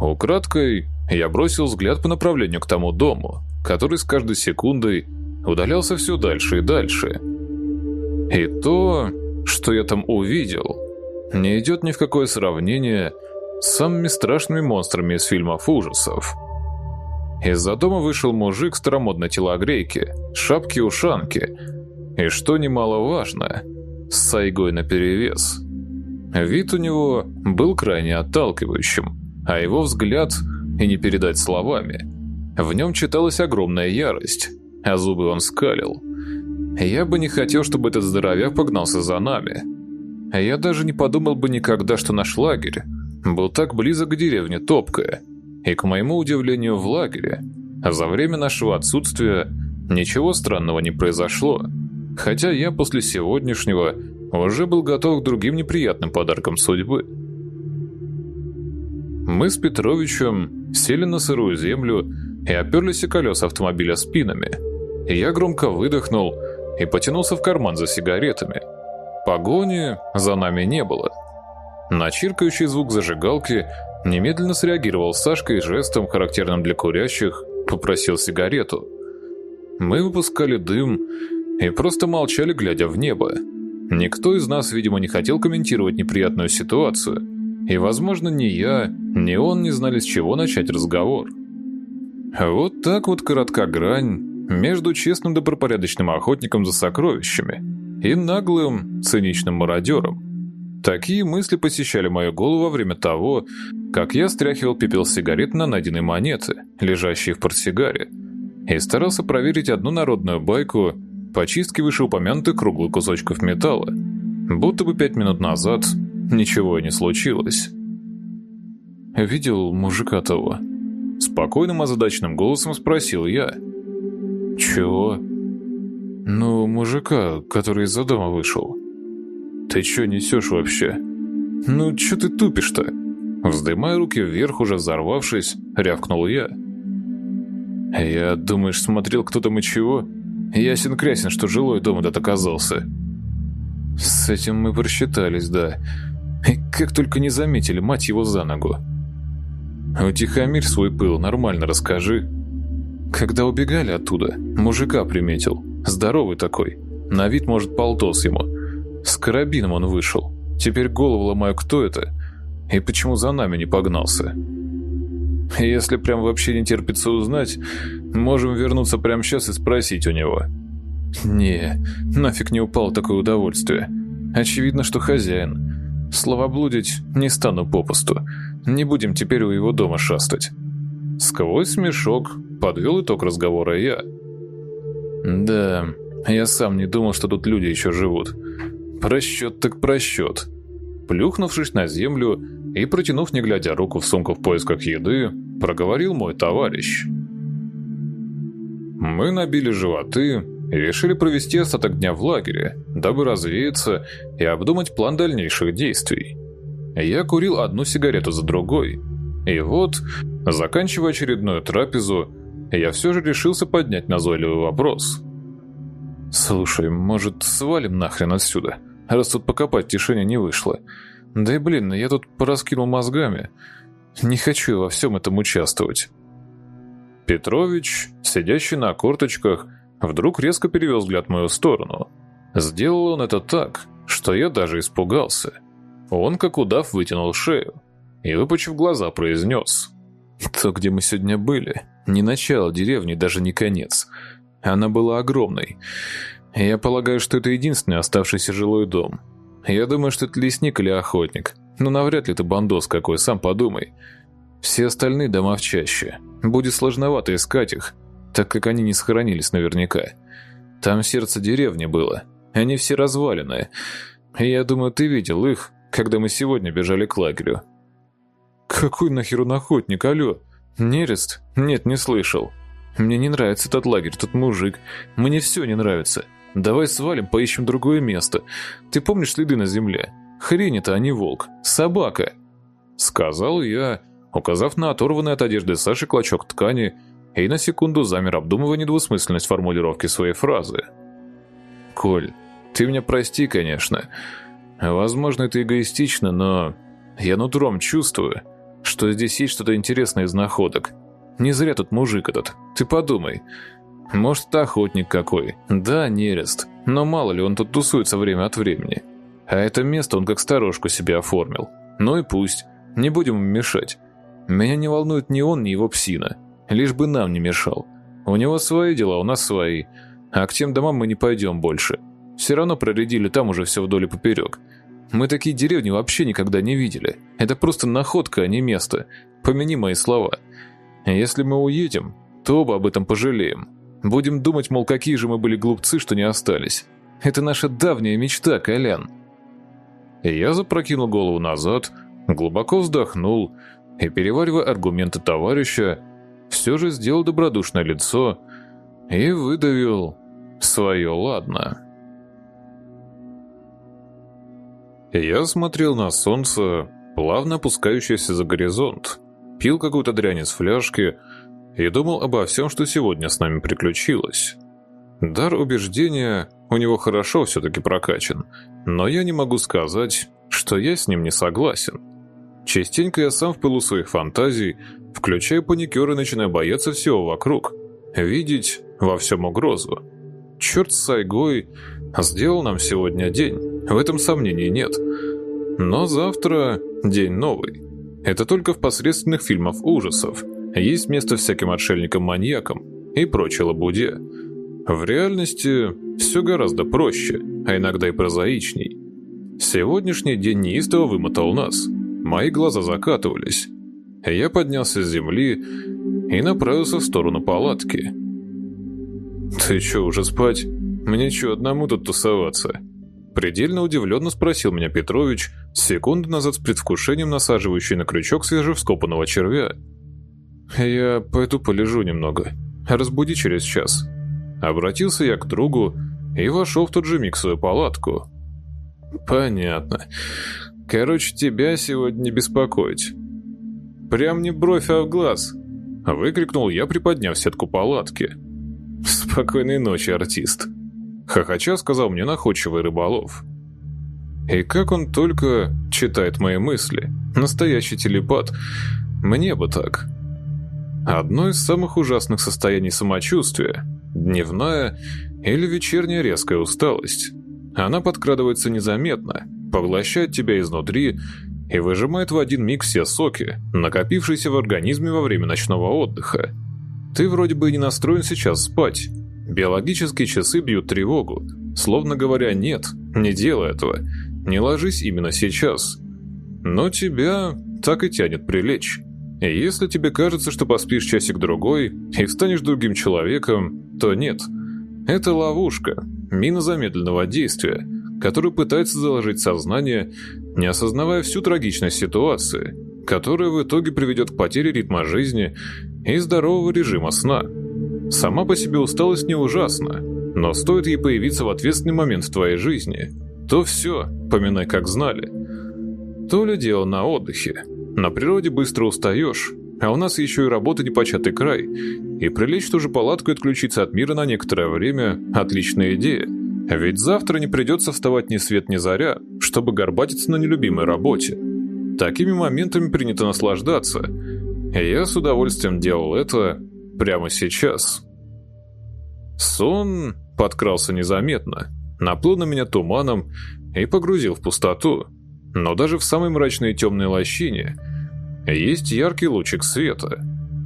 Украдкой я бросил взгляд по направлению к тому дому, который с каждой секундой удалялся все дальше и дальше. И то, что я там увидел, не идет ни в какое сравнение с самыми страшными монстрами из фильмов ужасов. Из-за дома вышел мужик старомодной телогрейке, шапке-ушанке, и, что немаловажно, с сайгой наперевес. Вид у него был крайне отталкивающим, а его взгляд и не передать словами. В нем читалась огромная ярость, а зубы он скалил. Я бы не хотел, чтобы этот здоровяк погнался за нами. Я даже не подумал бы никогда, что наш лагерь был так близок к деревне Топкая. И, к моему удивлению, в лагере за время нашего отсутствия ничего странного не произошло. Хотя я после сегодняшнего уже был готов к другим неприятным подаркам судьбы. Мы с Петровичем сели на сырую землю и оперлись о колеса автомобиля спинами. Я громко выдохнул и потянулся в карман за сигаретами. Погони за нами не было. На чиркающий звук зажигалки немедленно среагировал Сашка и жестом, характерным для курящих, попросил сигарету. Мы выпускали дым и просто молчали, глядя в небо. Никто из нас, видимо, не хотел комментировать неприятную ситуацию, и, возможно, ни я, ни он не знали, с чего начать разговор. Вот так вот коротка грань между честным добропорядочным охотником за сокровищами и наглым, циничным мародером. Такие мысли посещали мою голову во время того, как я стряхивал пепел сигарет на найденные монеты, лежащие в портсигаре, и старался проверить одну народную байку по чистке вышеупомянутых круглых кусочков металла, будто бы пять минут назад ничего не случилось. «Видел мужика того?» Спокойным озадаченным голосом спросил я. «Чего?» «Ну, мужика, который из-за дома вышел». «Ты чё несешь вообще?» «Ну, чё ты тупишь-то?» Вздымая руки вверх, уже взорвавшись, рявкнул я. «Я, думаешь, смотрел кто там и чего?» Ясен-крясен, что жилой дом этот оказался. С этим мы просчитались, да. И как только не заметили, мать его за ногу. Утихомирь свой пыл, нормально расскажи. Когда убегали оттуда, мужика приметил. Здоровый такой. На вид, может, полтос ему. С карабином он вышел. Теперь голову ломаю, кто это и почему за нами не погнался. Если прям вообще не терпится узнать, можем вернуться прямо сейчас и спросить у него. Не, нафиг не упало такое удовольствие. Очевидно, что хозяин. Словоблудить не стану попусту. Не будем теперь у его дома шастать. Сквозь смешок подвел итог разговора я. Да, я сам не думал, что тут люди еще живут. Просчет так просчет. Плюхнувшись на землю и протянув, не глядя руку в сумку в поисках еды, проговорил мой товарищ. Мы набили животы и решили провести остаток дня в лагере, дабы развеяться и обдумать план дальнейших действий. Я курил одну сигарету за другой. И вот, заканчивая очередную трапезу, я все же решился поднять назойливый вопрос. «Слушай, может, свалим нахрен отсюда? раз тут покопать тишине не вышло. Да и блин, я тут пораскинул мозгами. Не хочу во всем этом участвовать. Петрович, сидящий на корточках, вдруг резко перевел взгляд в мою сторону. Сделал он это так, что я даже испугался. Он, как удав, вытянул шею и, выпучив глаза, произнес. «То, где мы сегодня были, не начало деревни, даже не конец. Она была огромной. Я полагаю, что это единственный оставшийся жилой дом. Я думаю, что это лесник или охотник. Но навряд ли это бандос какой, сам подумай. Все остальные дома в чаще. Будет сложновато искать их, так как они не сохранились наверняка. Там сердце деревни было. Они все разваленные. И я думаю, ты видел их, когда мы сегодня бежали к лагерю. Какой нахер он охотник, алло? Нерест? Нет, не слышал. Мне не нравится этот лагерь, тут мужик. Мне все не нравится. Давай свалим, поищем другое место. Ты помнишь следы на земле? Хрень это, а не волк. Собака. Сказал я, указав на оторванный от одежды Саши клочок ткани, и на секунду замер, обдумывая недвусмысленность формулировки своей фразы. «Коль, ты меня прости, конечно. Возможно, это эгоистично, но я нутром чувствую, что здесь есть что-то интересное из находок. Не зря тут мужик этот, ты подумай. Может, это охотник какой. Да, нерест. Но мало ли, он тут тусуется время от времени. А это место он как сторожку себе оформил. Ну и пусть. Не будем ему мешать. Меня не волнует ни он, ни его псина. Лишь бы нам не мешал. У него свои дела, у нас свои. А к тем домам мы не пойдем больше. Все равно проредили там уже все вдоль и поперек. Мы такие деревни вообще никогда не видели. Это просто находка, а не место. Помяни мои слова. Если мы уедем, то оба об этом пожалеем. Будем думать, мол, какие же мы были глупцы, что не остались. Это наша давняя мечта, Колян. Я запрокинул голову назад, глубоко вздохнул и, переваривая аргументы товарища, все же сделал добродушное лицо и выдавил свое «ладно». Я смотрел на солнце, плавно опускающееся за горизонт, пил какую-то дрянь из фляжки и думал обо всем, что сегодня с нами приключилось. Дар убеждения у него хорошо все-таки прокачан, но я не могу сказать, что я с ним не согласен. Частенько я сам в пылу своих фантазий паникер и начинаю бояться всего вокруг, видеть во всем угрозу. Черт с Сайгой сделал нам сегодня день, в этом сомнений нет. Но завтра день новый. Это только в посредственных фильмах ужасов – есть место всяким отшельникам-маньякам и прочей лабуде. В реальности все гораздо проще, а иногда и прозаичней. Сегодняшний день неистово вымотал нас. Мои глаза закатывались. Я поднялся с земли и направился в сторону палатки. «Ты что, уже спать? Мне что, одному тут тусоваться?» Предельно удивленно спросил меня Петрович, секунду назад с предвкушением насаживающий на крючок свежевскопанного червя. «Я пойду полежу немного. Разбуди через час». Обратился я к другу и вошел в тот же миг свою палатку. «Понятно. Короче, тебя сегодня не беспокоить». «Прям не бровь, а в глаз!» Выкрикнул я, приподняв сетку палатки. «Спокойной ночи, артист!» Хохоча сказал мне находчивый рыболов. И как он только читает мои мысли. Настоящий телепат. Мне бы так. Одно из самых ужасных состояний самочувствия – дневная или вечерняя резкая усталость. Она подкрадывается незаметно, поглощает тебя изнутри и выжимает в один миг все соки, накопившиеся в организме во время ночного отдыха. Ты вроде бы не настроен сейчас спать. Биологические часы бьют тревогу, словно говоря «нет, не делай этого, не ложись именно сейчас». Но тебя так и тянет прилечь. Если тебе кажется, что поспишь часик-другой и станешь другим человеком, то нет. Это ловушка, мина замедленного действия, которую пытается заложить сознание, не осознавая всю трагичность ситуации, которая в итоге приведет к потере ритма жизни и здорового режима сна. Сама по себе усталость не ужасна, но стоит ей появиться в ответственный момент в твоей жизни, то все, поминай как знали. То ли дело на отдыхе, на природе быстро устаешь, а у нас еще и работа непочатый край, и прилечь в ту же палатку и отключиться от мира на некоторое время – отличная идея. Ведь завтра не придется вставать ни свет ни заря, чтобы горбатиться на нелюбимой работе. Такими моментами принято наслаждаться, я с удовольствием делал это прямо сейчас. Сон подкрался незаметно, наплыл на меня туманом и погрузил в пустоту. Но даже в самой мрачной темной лощине есть яркий лучик света.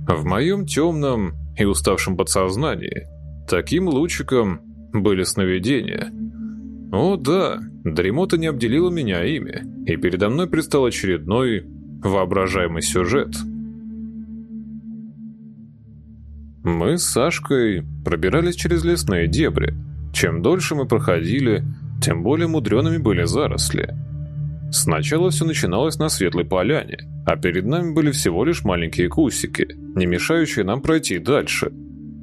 В моем темном и уставшем подсознании таким лучиком были сновидения. О да, дремота не обделила меня ими, и передо мной предстал очередной воображаемый сюжет. Мы с Сашкой пробирались через лесные дебри. Чем дольше мы проходили, тем более мудреными были заросли. Сначала все начиналось на светлой поляне, а перед нами были всего лишь маленькие кустики, не мешающие нам пройти дальше.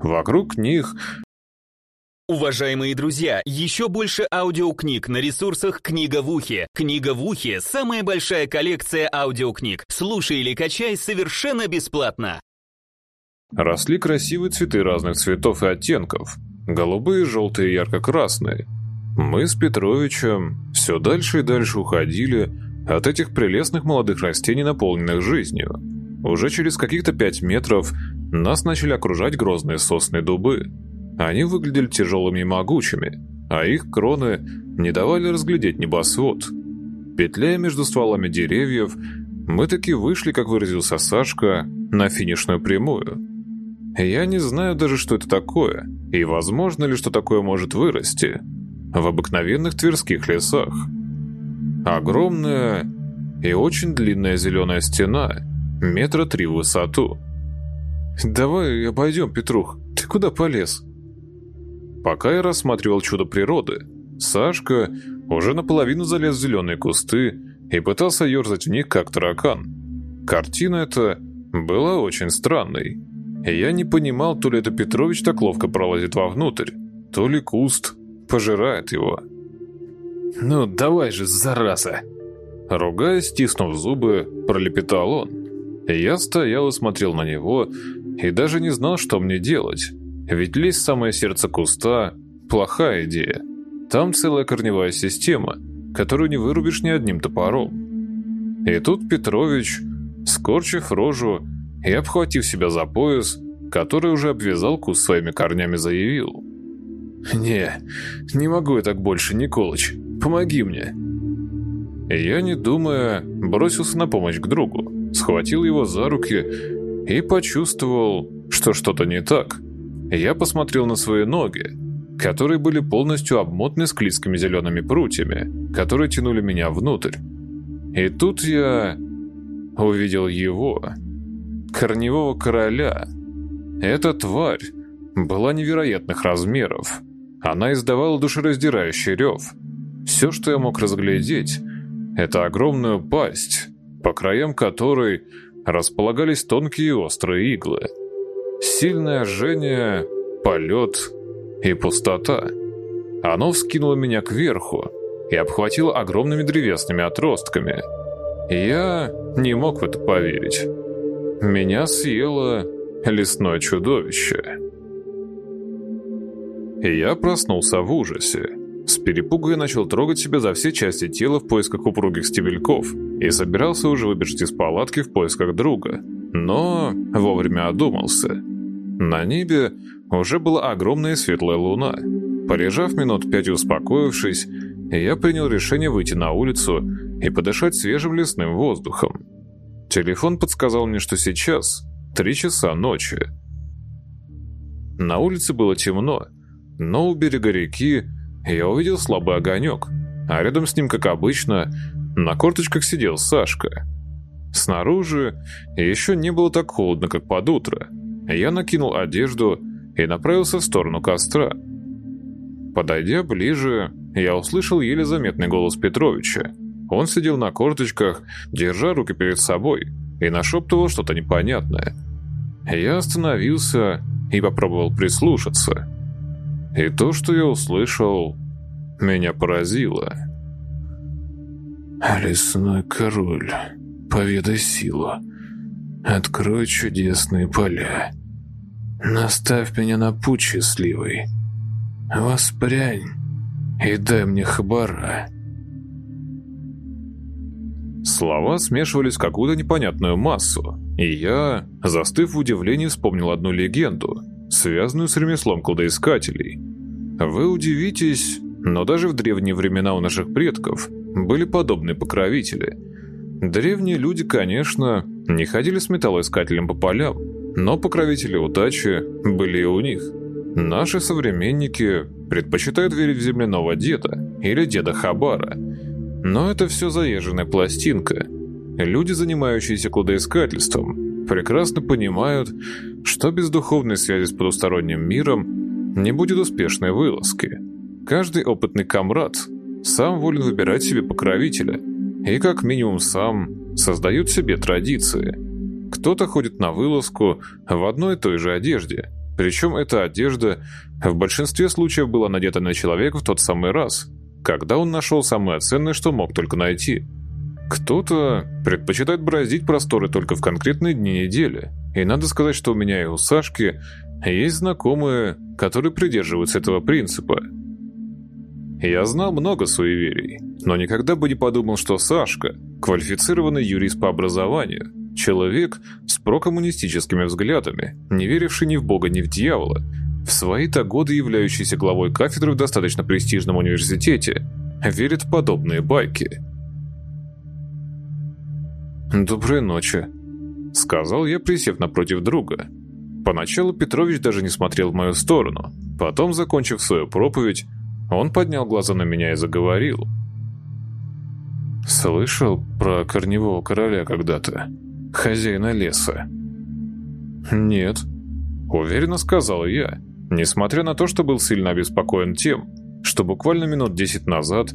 Вокруг них Уважаемые друзья, еще больше аудиокниг на ресурсах «Книга в ухе». «Книга в ухе» — самая большая коллекция аудиокниг. Слушай или качай совершенно бесплатно. Росли красивые цветы разных цветов и оттенков. Голубые, желтые, ярко-красные. Мы с Петровичем все дальше и дальше уходили от этих прелестных молодых растений, наполненных жизнью. Уже через каких-то пять метров нас начали окружать грозные сосны дубы. Они выглядели тяжелыми и могучими, а их кроны не давали разглядеть небосвод. Петляя между стволами деревьев, мы таки вышли, как выразился Сашка, на финишную прямую. Я не знаю даже, что это такое, и возможно ли, что такое может вырасти в обыкновенных тверских лесах. Огромная и очень длинная зеленая стена, метра три в высоту. «Давай обойдем, Петрух, ты куда полез?» Пока я рассматривал чудо природы, Сашка уже наполовину залез в зеленые кусты и пытался ерзать в них, как таракан. Картина эта была очень странной. Я не понимал, то ли это Петрович так ловко пролазит вовнутрь, то ли куст пожирает его. «Ну, давай же, зараза!» Ругаясь, стиснув зубы, пролепетал он. Я стоял и смотрел на него, и даже не знал, что мне делать. Ведь лезть в самое сердце куста – плохая идея. Там целая корневая система, которую не вырубишь ни одним топором. И тут Петрович, скорчив рожу и обхватив себя за пояс, который уже обвязал куст своими корнями, заявил. «Не, не могу я так больше, Николыч. Помоги мне». Я, не думая, бросился на помощь к другу, схватил его за руки и почувствовал, что что-то не так – я посмотрел на свои ноги, которые были полностью обмотаны склизкими зелеными прутьями, которые тянули меня внутрь. И тут я увидел его, корневого короля. Эта тварь была невероятных размеров. Она издавала душераздирающий рев. Все, что я мог разглядеть, это огромную пасть, по краям которой располагались тонкие острые иглы. Сильное жжение, полет и пустота. Оно вскинуло меня кверху и обхватило огромными древесными отростками. Я не мог в это поверить. Меня съело лесное чудовище. И я проснулся в ужасе. С перепугу я начал трогать себя за все части тела в поисках упругих стебельков и собирался уже выбежать из палатки в поисках друга. Но вовремя одумался. На небе уже была огромная светлая луна. Полежав минут пять успокоившись, я принял решение выйти на улицу и подышать свежим лесным воздухом. Телефон подсказал мне, что сейчас три часа ночи. На улице было темно, но у берега реки я увидел слабый огонек, а рядом с ним, как обычно, на корточках сидел Сашка. Снаружи еще не было так холодно, как под утро – я накинул одежду и направился в сторону костра. Подойдя ближе, я услышал еле заметный голос Петровича. Он сидел на корточках, держа руки перед собой, и нашептывал что-то непонятное. Я остановился и попробовал прислушаться. И то, что я услышал, меня поразило. «Лесной король, поведай силу. Открой чудесные поля. Наставь меня на путь счастливый. Воспрянь и дай мне хабара». Слова смешивались в какую-то непонятную массу, и я, застыв в удивлении, вспомнил одну легенду, связанную с ремеслом кладоискателей. Вы удивитесь, но даже в древние времена у наших предков были подобные покровители. Древние люди, конечно, не ходили с металлоискателем по полям, но покровители удачи были и у них. Наши современники предпочитают верить в земляного деда или деда Хабара. Но это все заезженная пластинка. Люди, занимающиеся кладоискательством, прекрасно понимают, что без духовной связи с потусторонним миром не будет успешной вылазки. Каждый опытный комрад сам волен выбирать себе покровителя и как минимум сам создает себе традиции. Кто-то ходит на вылазку в одной и той же одежде, причем эта одежда в большинстве случаев была надета на человека в тот самый раз, когда он нашел самое ценное, что мог только найти. Кто-то предпочитает бороздить просторы только в конкретные дни недели, и надо сказать, что у меня и у Сашки есть знакомые, которые придерживаются этого принципа – я знал много суеверий, но никогда бы не подумал, что Сашка – квалифицированный юрист по образованию, человек с прокоммунистическими взглядами, не веривший ни в Бога, ни в дьявола, в свои-то годы являющийся главой кафедры в достаточно престижном университете, верит в подобные байки. «Доброй ночи», — сказал я, присев напротив друга. Поначалу Петрович даже не смотрел в мою сторону, потом, закончив свою проповедь, он поднял глаза на меня и заговорил. «Слышал про корневого короля когда-то? Хозяина леса?» «Нет», — уверенно сказал я, несмотря на то, что был сильно обеспокоен тем, что буквально минут десять назад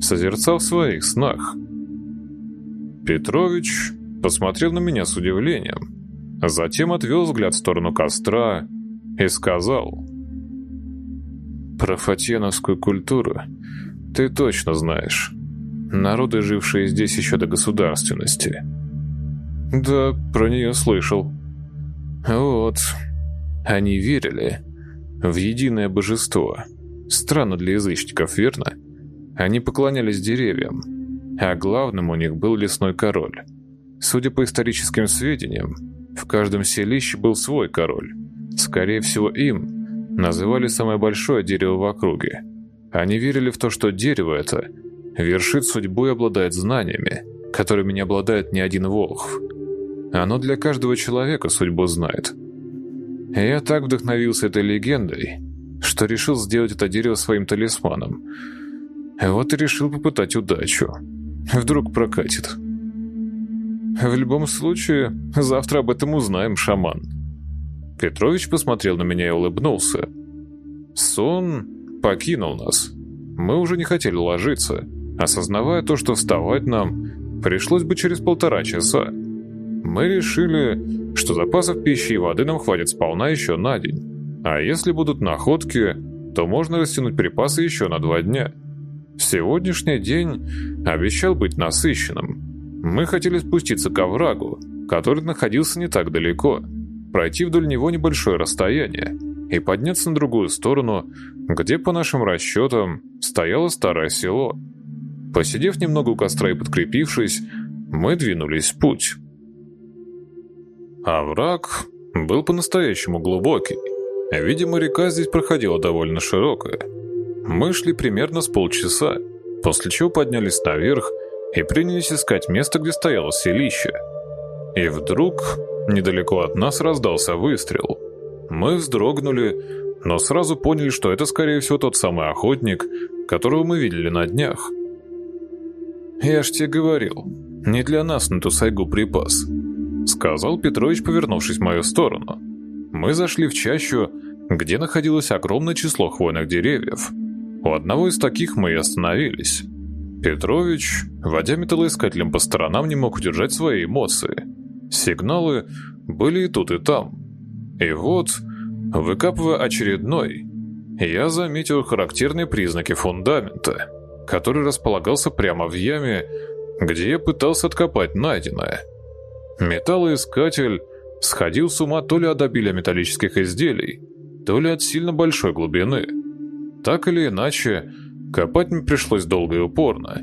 созерцал в своих снах. Петрович посмотрел на меня с удивлением, затем отвел взгляд в сторону костра и сказал про фатьяновскую культуру ты точно знаешь. Народы, жившие здесь еще до государственности. Да, про нее слышал. Вот. Они верили в единое божество. Странно для язычников, верно? Они поклонялись деревьям, а главным у них был лесной король. Судя по историческим сведениям, в каждом селище был свой король. Скорее всего, им называли самое большое дерево в округе. Они верили в то, что дерево это вершит судьбу и обладает знаниями, которыми не обладает ни один волхв. Оно для каждого человека судьбу знает. Я так вдохновился этой легендой, что решил сделать это дерево своим талисманом. Вот и решил попытать удачу. Вдруг прокатит. В любом случае, завтра об этом узнаем, шаман. Петрович посмотрел на меня и улыбнулся. Сон покинул нас. Мы уже не хотели ложиться, осознавая то, что вставать нам пришлось бы через полтора часа. Мы решили, что запасов пищи и воды нам хватит сполна еще на день. А если будут находки, то можно растянуть припасы еще на два дня. Сегодняшний день обещал быть насыщенным. Мы хотели спуститься к оврагу, который находился не так далеко – пройти вдоль него небольшое расстояние и подняться на другую сторону, где, по нашим расчетам, стояло старое село. Посидев немного у костра и подкрепившись, мы двинулись в путь. А враг был по-настоящему глубокий. Видимо, река здесь проходила довольно широкая. Мы шли примерно с полчаса, после чего поднялись наверх и принялись искать место, где стояло селище. И вдруг Недалеко от нас раздался выстрел. Мы вздрогнули, но сразу поняли, что это, скорее всего, тот самый охотник, которого мы видели на днях. «Я ж тебе говорил, не для нас на ту сайгу припас», — сказал Петрович, повернувшись в мою сторону. Мы зашли в чащу, где находилось огромное число хвойных деревьев. У одного из таких мы и остановились. Петрович, водя металлоискателем по сторонам, не мог удержать свои эмоции — Сигналы были и тут, и там. И вот, выкапывая очередной, я заметил характерные признаки фундамента, который располагался прямо в яме, где я пытался откопать найденное. Металлоискатель сходил с ума то ли от обилия металлических изделий, то ли от сильно большой глубины. Так или иначе, Копать мне пришлось долго и упорно.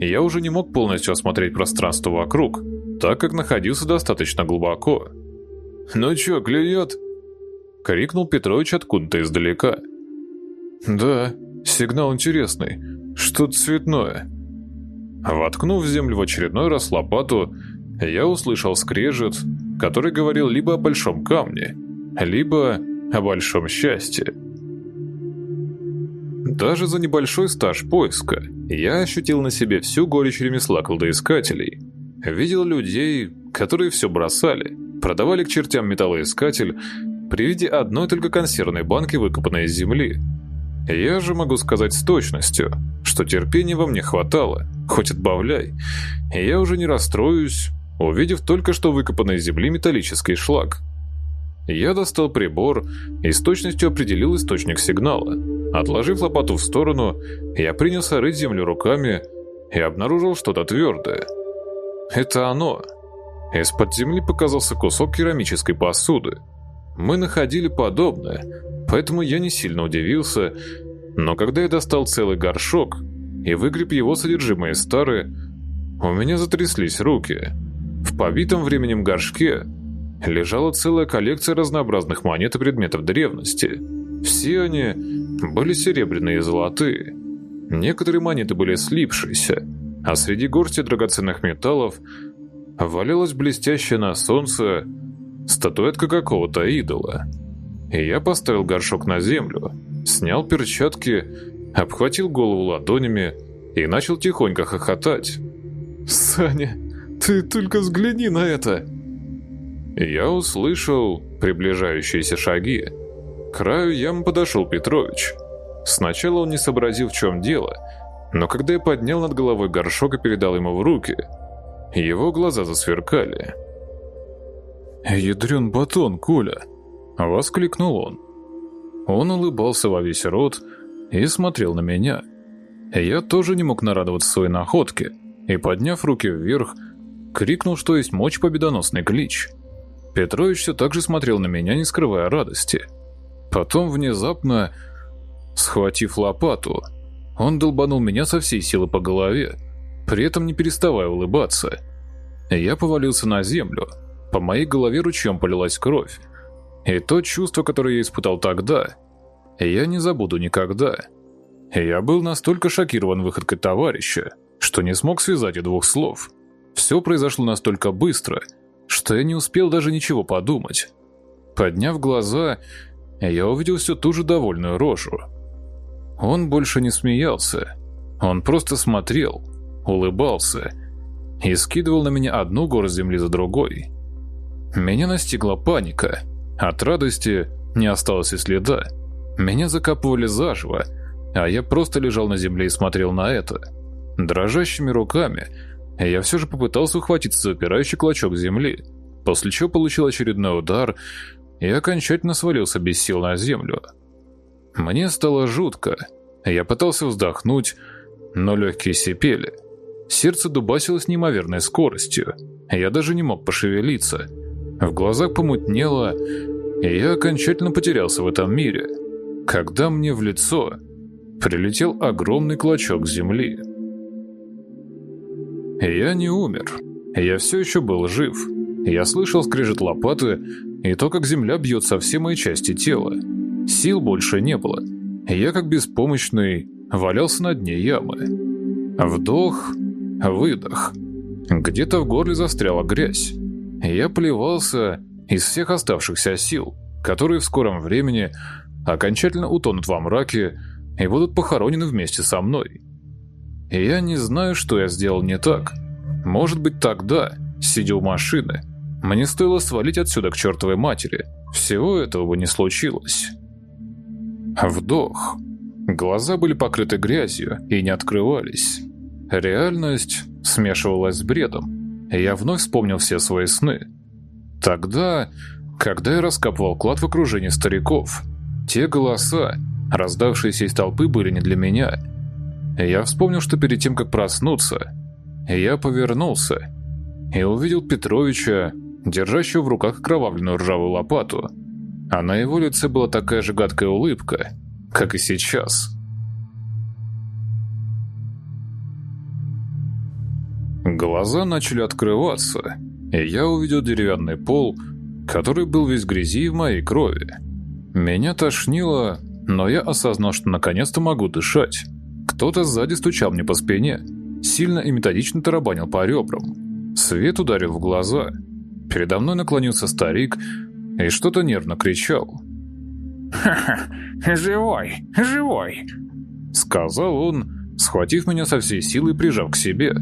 Я уже не мог полностью осмотреть пространство вокруг, так как находился достаточно глубоко. «Ну чё, клюет?» — крикнул Петрович откуда-то издалека. «Да, сигнал интересный. Что-то цветное». Воткнув в землю в очередной раз лопату, я услышал скрежет, который говорил либо о большом камне, либо о большом счастье. Даже за небольшой стаж поиска я ощутил на себе всю горечь ремесла кладоискателей. Видел людей, которые все бросали, продавали к чертям металлоискатель при виде одной только консервной банки, выкопанной из земли. Я же могу сказать с точностью, что терпения во мне хватало, хоть отбавляй, я уже не расстроюсь, увидев только что выкопанный из земли металлический шлак – я достал прибор и с точностью определил источник сигнала. Отложив лопату в сторону, я принялся рыть землю руками и обнаружил что-то твердое. Это оно. Из-под земли показался кусок керамической посуды. Мы находили подобное, поэтому я не сильно удивился, но когда я достал целый горшок и выгреб его содержимое из тары, у меня затряслись руки. В побитом временем горшке лежала целая коллекция разнообразных монет и предметов древности. Все они были серебряные и золотые. Некоторые монеты были слипшиеся, а среди горсти драгоценных металлов валялась блестящая на солнце статуэтка какого-то идола. Я поставил горшок на землю, снял перчатки, обхватил голову ладонями и начал тихонько хохотать. «Саня, ты только взгляни на это!» Я услышал приближающиеся шаги. К краю ямы подошел Петрович. Сначала он не сообразил, в чем дело, но когда я поднял над головой горшок и передал ему в руки, его глаза засверкали. «Ядрен батон, Коля!» — воскликнул он. Он улыбался во весь рот и смотрел на меня. Я тоже не мог нарадоваться своей находке и, подняв руки вверх, крикнул, что есть мочь победоносный клич — Петрович все так же смотрел на меня, не скрывая радости. Потом внезапно, схватив лопату, он долбанул меня со всей силы по голове, при этом не переставая улыбаться. Я повалился на землю, по моей голове ручьем полилась кровь. И то чувство, которое я испытал тогда, я не забуду никогда. Я был настолько шокирован выходкой товарища, что не смог связать и двух слов. Все произошло настолько быстро — что я не успел даже ничего подумать. Подняв глаза, я увидел всю ту же довольную рожу. Он больше не смеялся. Он просто смотрел, улыбался и скидывал на меня одну гору земли за другой. Меня настигла паника. От радости не осталось и следа. Меня закапывали заживо, а я просто лежал на земле и смотрел на это. Дрожащими руками я все же попытался ухватиться за упирающий клочок земли, после чего получил очередной удар и окончательно свалился без сил на землю. Мне стало жутко. Я пытался вздохнуть, но легкие сипели. Сердце дубасило с неимоверной скоростью. Я даже не мог пошевелиться. В глазах помутнело, и я окончательно потерялся в этом мире. Когда мне в лицо прилетел огромный клочок земли. Я не умер. Я все еще был жив. Я слышал скрежет лопаты и то, как земля бьет со всей моей части тела. Сил больше не было. Я, как беспомощный, валялся на дне ямы. Вдох, выдох. Где-то в горле застряла грязь. Я плевался из всех оставшихся сил, которые в скором времени окончательно утонут во мраке и будут похоронены вместе со мной. Я не знаю, что я сделал не так. Может быть, тогда, сидя у машины, мне стоило свалить отсюда к чертовой матери. Всего этого бы не случилось. Вдох. Глаза были покрыты грязью и не открывались. Реальность смешивалась с бредом. Я вновь вспомнил все свои сны. Тогда, когда я раскапывал клад в окружении стариков, те голоса, раздавшиеся из толпы, были не для меня — я вспомнил, что перед тем, как проснуться, я повернулся и увидел Петровича, держащего в руках кровавленную ржавую лопату, а на его лице была такая же гадкая улыбка, как и сейчас. Глаза начали открываться, и я увидел деревянный пол, который был весь грязи в моей крови. Меня тошнило, но я осознал, что наконец-то могу дышать. Кто-то сзади стучал мне по спине, сильно и методично тарабанил по ребрам. Свет ударил в глаза. Передо мной наклонился старик и что-то нервно кричал. «Ха-ха, живой, живой!» Сказал он, схватив меня со всей силы и прижав к себе.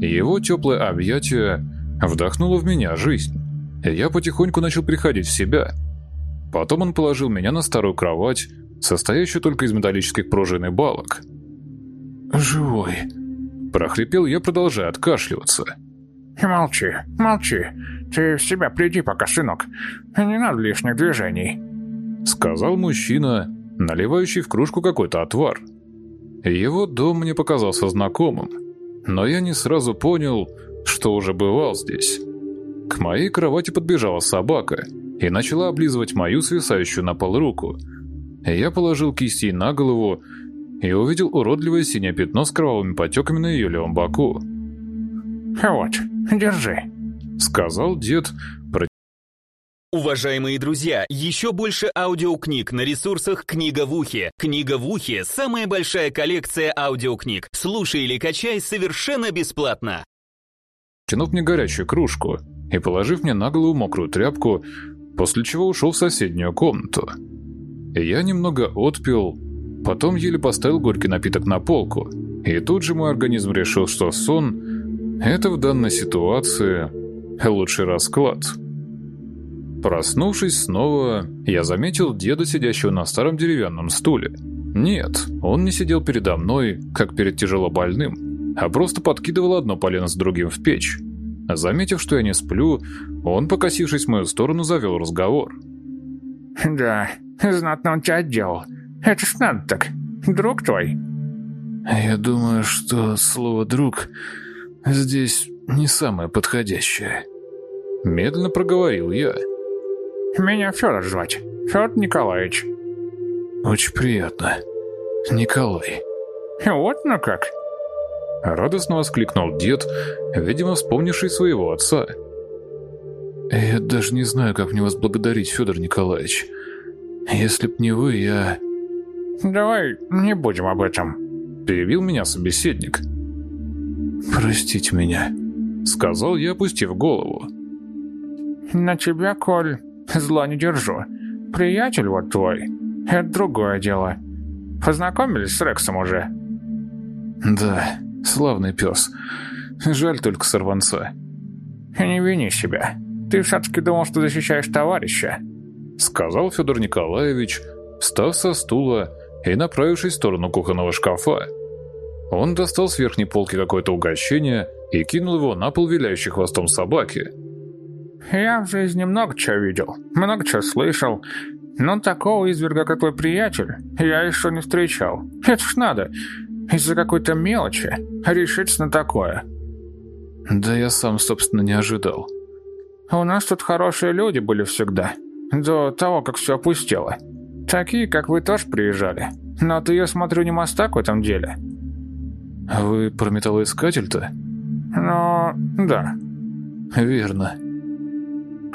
Его теплое объятие вдохнуло в меня жизнь. Я потихоньку начал приходить в себя. Потом он положил меня на старую кровать, состоящую только из металлических пружин и балок. «Живой», – прохрипел я, продолжая откашливаться. «Молчи, молчи. Ты в себя приди пока, сынок. Не надо лишних движений», – сказал мужчина, наливающий в кружку какой-то отвар. Его дом мне показался знакомым, но я не сразу понял, что уже бывал здесь. К моей кровати подбежала собака и начала облизывать мою свисающую на пол руку. Я положил кисть на голову и увидел уродливое синее пятно с кровавыми потеками на ее левом боку. «Вот, держи», — сказал дед, Уважаемые друзья, еще больше аудиокниг на ресурсах «Книга в ухе». «Книга в ухе» — самая большая коллекция аудиокниг. Слушай или качай совершенно бесплатно. Тянув мне горячую кружку и положив мне на голову мокрую тряпку, после чего ушел в соседнюю комнату. Я немного отпил, потом еле поставил горький напиток на полку, и тут же мой организм решил, что сон — это в данной ситуации лучший расклад. Проснувшись снова, я заметил деда, сидящего на старом деревянном стуле. Нет, он не сидел передо мной, как перед тяжелобольным, а просто подкидывал одно полено с другим в печь. Заметив, что я не сплю, он, покосившись в мою сторону, завел разговор. «Да, знатно он тебя отделал. Это ж надо так. Друг твой?» «Я думаю, что слово «друг» здесь не самое подходящее». Медленно проговорил я. Меня Федор звать. Федор Николаевич. Очень приятно. Николай. Вот ну как. Радостно воскликнул дед, видимо, вспомнивший своего отца. Я даже не знаю, как мне вас благодарить, Федор Николаевич. Если б не вы, я... Давай не будем об этом. Перебил меня собеседник. Простите меня. Сказал я, опустив голову. На тебя, Коль, Зла не держу. Приятель вот твой. Это другое дело. Познакомились с Рексом уже?» «Да, славный пес. Жаль только сорванца». «Не вини себя. Ты все-таки думал, что защищаешь товарища», — сказал Федор Николаевич, встав со стула и направившись в сторону кухонного шкафа. Он достал с верхней полки какое-то угощение и кинул его на пол виляющей хвостом собаки. Я в жизни много чего видел, много чего слышал, но такого изверга, как твой приятель, я еще не встречал. Это ж надо, из-за какой-то мелочи, решиться на такое. Да я сам, собственно, не ожидал. У нас тут хорошие люди были всегда, до того, как все опустело. Такие, как вы, тоже приезжали. Но ты, я смотрю, не мастак в этом деле. Вы про металлоискатель-то? Ну, да. Верно.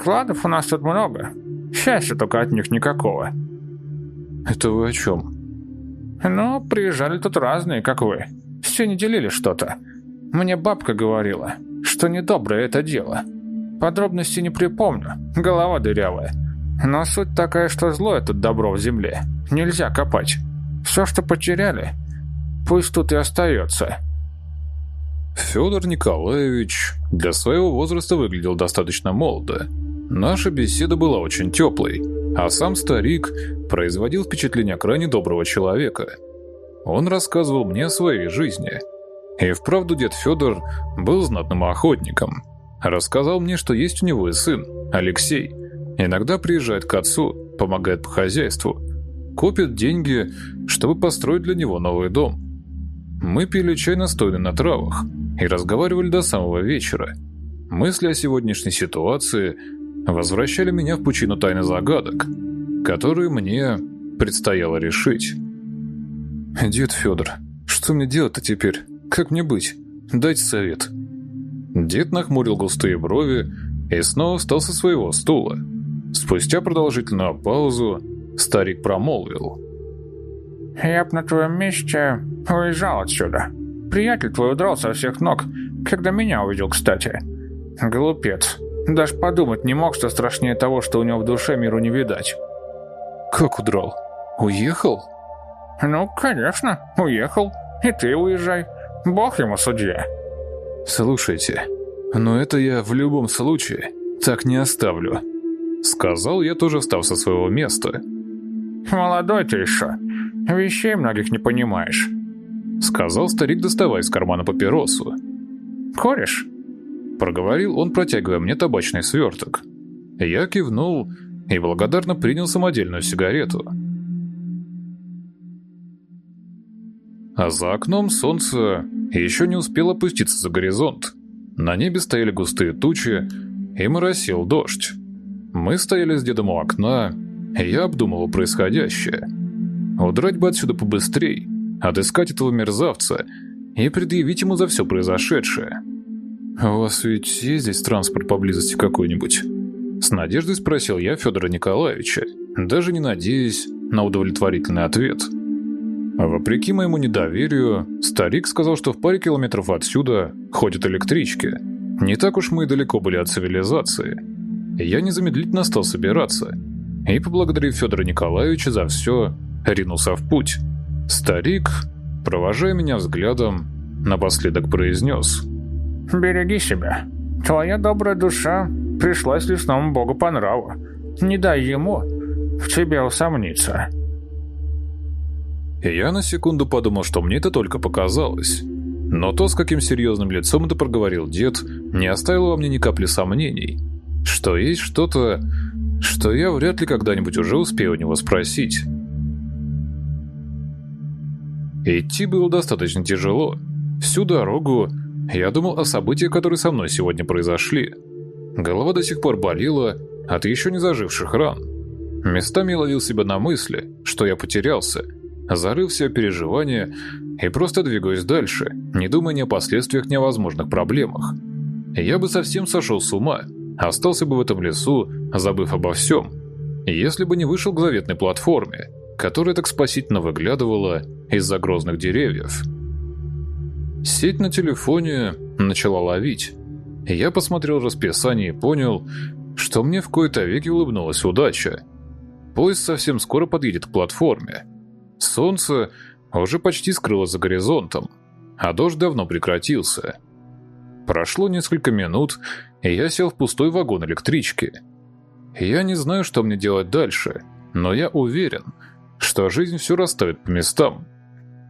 Кладов у нас тут много. Счастья только от них никакого. Это вы о чем? Ну, приезжали тут разные, как вы. Все не делили что-то. Мне бабка говорила, что недоброе это дело. Подробности не припомню, голова дырявая. Но суть такая, что злое тут добро в земле. Нельзя копать. Все, что потеряли, пусть тут и остается. Федор Николаевич для своего возраста выглядел достаточно молодо. Наша беседа была очень теплой, а сам старик производил впечатление крайне доброго человека. Он рассказывал мне о своей жизни. И вправду дед Федор был знатным охотником. Рассказал мне, что есть у него и сын, Алексей. Иногда приезжает к отцу, помогает по хозяйству. Копит деньги, чтобы построить для него новый дом. Мы пили чай настойный на травах и разговаривали до самого вечера. Мысли о сегодняшней ситуации – возвращали меня в пучину тайны загадок, которые мне предстояло решить. «Дед Федор, что мне делать-то теперь? Как мне быть? Дайте совет». Дед нахмурил густые брови и снова встал со своего стула. Спустя продолжительную паузу старик промолвил. «Я б на твоем месте уезжал отсюда. Приятель твой удрал со всех ног, когда меня увидел, кстати. Глупец. Даже подумать не мог, что страшнее того, что у него в душе миру не видать». «Как удрал? Уехал?» «Ну, конечно, уехал. И ты уезжай. Бог ему судья». «Слушайте, но это я в любом случае так не оставлю», — сказал я, тоже встав со своего места. «Молодой ты еще. Вещей многих не понимаешь», — сказал старик, доставая из кармана папиросу. «Куришь?» — проговорил он, протягивая мне табачный сверток. Я кивнул и благодарно принял самодельную сигарету. А за окном солнце еще не успело опуститься за горизонт. На небе стояли густые тучи, и моросил дождь. Мы стояли с дедом у окна, и я обдумывал происходящее. Удрать бы отсюда побыстрей, отыскать этого мерзавца и предъявить ему за все произошедшее. «У вас ведь есть здесь транспорт поблизости какой-нибудь?» С надеждой спросил я Федора Николаевича, даже не надеясь на удовлетворительный ответ. Вопреки моему недоверию, старик сказал, что в паре километров отсюда ходят электрички. Не так уж мы и далеко были от цивилизации. Я незамедлительно стал собираться и, поблагодарив Федора Николаевича за все, ринулся в путь. Старик, провожая меня взглядом, напоследок произнес. «Береги себя. Твоя добрая душа пришлась лесному богу по нраву. Не дай ему в тебе усомниться». Я на секунду подумал, что мне это только показалось. Но то, с каким серьезным лицом это проговорил дед, не оставило во мне ни капли сомнений. Что есть что-то, что я вряд ли когда-нибудь уже успею у него спросить. Идти было достаточно тяжело. Всю дорогу я думал о событиях, которые со мной сегодня произошли. Голова до сих пор болела от еще не заживших ран. Местами ловил себя на мысли, что я потерялся – зарыл все переживания и просто двигаюсь дальше, не думая ни о последствиях, ни о возможных проблемах. Я бы совсем сошел с ума, остался бы в этом лесу, забыв обо всем, если бы не вышел к заветной платформе, которая так спасительно выглядывала из-за грозных деревьев. Сеть на телефоне начала ловить. Я посмотрел расписание и понял, что мне в кои-то веки улыбнулась удача. Поезд совсем скоро подъедет к платформе. Солнце уже почти скрылось за горизонтом, а дождь давно прекратился. Прошло несколько минут, я сел в пустой вагон электрички. Я не знаю, что мне делать дальше, но я уверен, что жизнь все расставит по местам.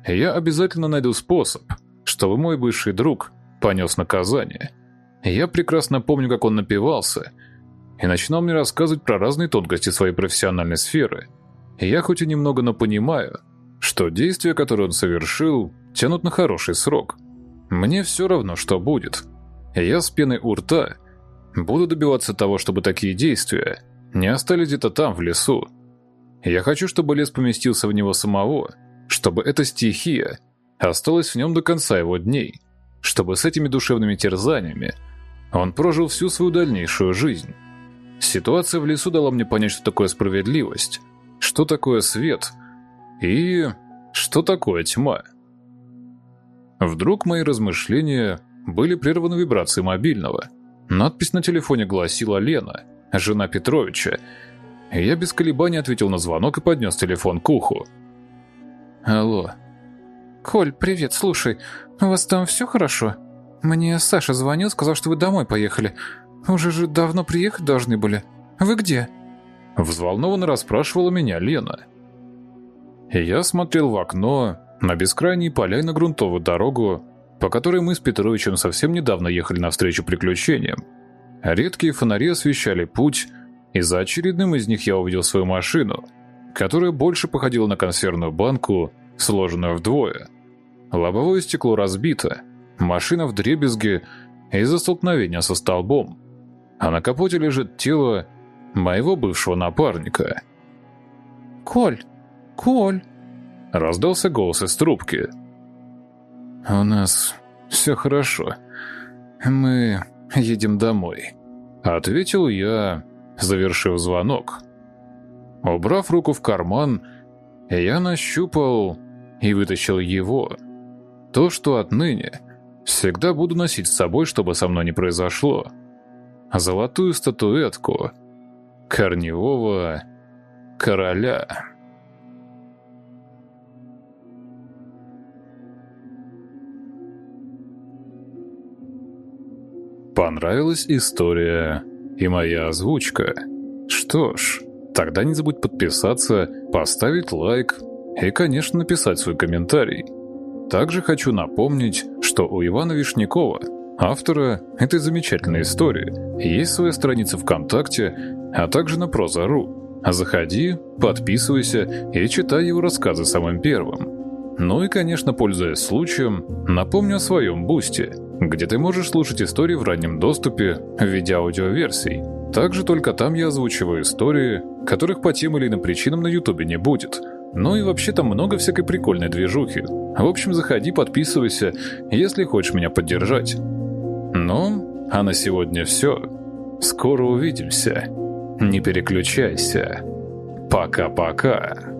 Я обязательно найду способ, чтобы мой бывший друг понес наказание. Я прекрасно помню, как он напивался, и начинал мне рассказывать про разные тонкости своей профессиональной сферы – я хоть и немного, но понимаю, что действия, которые он совершил, тянут на хороший срок. Мне все равно, что будет. Я с пеной у рта буду добиваться того, чтобы такие действия не остались где-то там, в лесу. Я хочу, чтобы лес поместился в него самого, чтобы эта стихия осталась в нем до конца его дней, чтобы с этими душевными терзаниями он прожил всю свою дальнейшую жизнь. Ситуация в лесу дала мне понять, что такое справедливость, что такое свет и что такое тьма. Вдруг мои размышления были прерваны вибрацией мобильного. Надпись на телефоне гласила «Лена», жена Петровича. Я без колебаний ответил на звонок и поднес телефон к уху. «Алло». «Коль, привет, слушай, у вас там все хорошо? Мне Саша звонил, сказал, что вы домой поехали. Уже же давно приехать должны были. Вы где?» Взволнованно расспрашивала меня Лена. Я смотрел в окно на бескрайние поля и на грунтовую дорогу, по которой мы с Петровичем совсем недавно ехали навстречу приключениям. Редкие фонари освещали путь, и за очередным из них я увидел свою машину, которая больше походила на консервную банку, сложенную вдвое. Лобовое стекло разбито, машина в дребезге из-за столкновения со столбом, а на капоте лежит тело моего бывшего напарника. «Коль! Коль!» Раздался голос из трубки. «У нас все хорошо. Мы едем домой», — ответил я, завершив звонок. Убрав руку в карман, я нащупал и вытащил его. То, что отныне всегда буду носить с собой, чтобы со мной не произошло. Золотую статуэтку корневого короля. Понравилась история и моя озвучка. Что ж, тогда не забудь подписаться, поставить лайк и, конечно, написать свой комментарий. Также хочу напомнить, что у Ивана Вишнякова, автора этой замечательной истории, есть своя страница ВКонтакте, а также на Проза.ру. Заходи, подписывайся и читай его рассказы самым первым. Ну и, конечно, пользуясь случаем, напомню о своем бусте, где ты можешь слушать истории в раннем доступе в виде аудиоверсий. Также только там я озвучиваю истории, которых по тем или иным причинам на ютубе не будет. Ну и вообще там много всякой прикольной движухи. В общем, заходи, подписывайся, если хочешь меня поддержать. Ну, а на сегодня все. Скоро увидимся. Не переключайся. Пока-пока.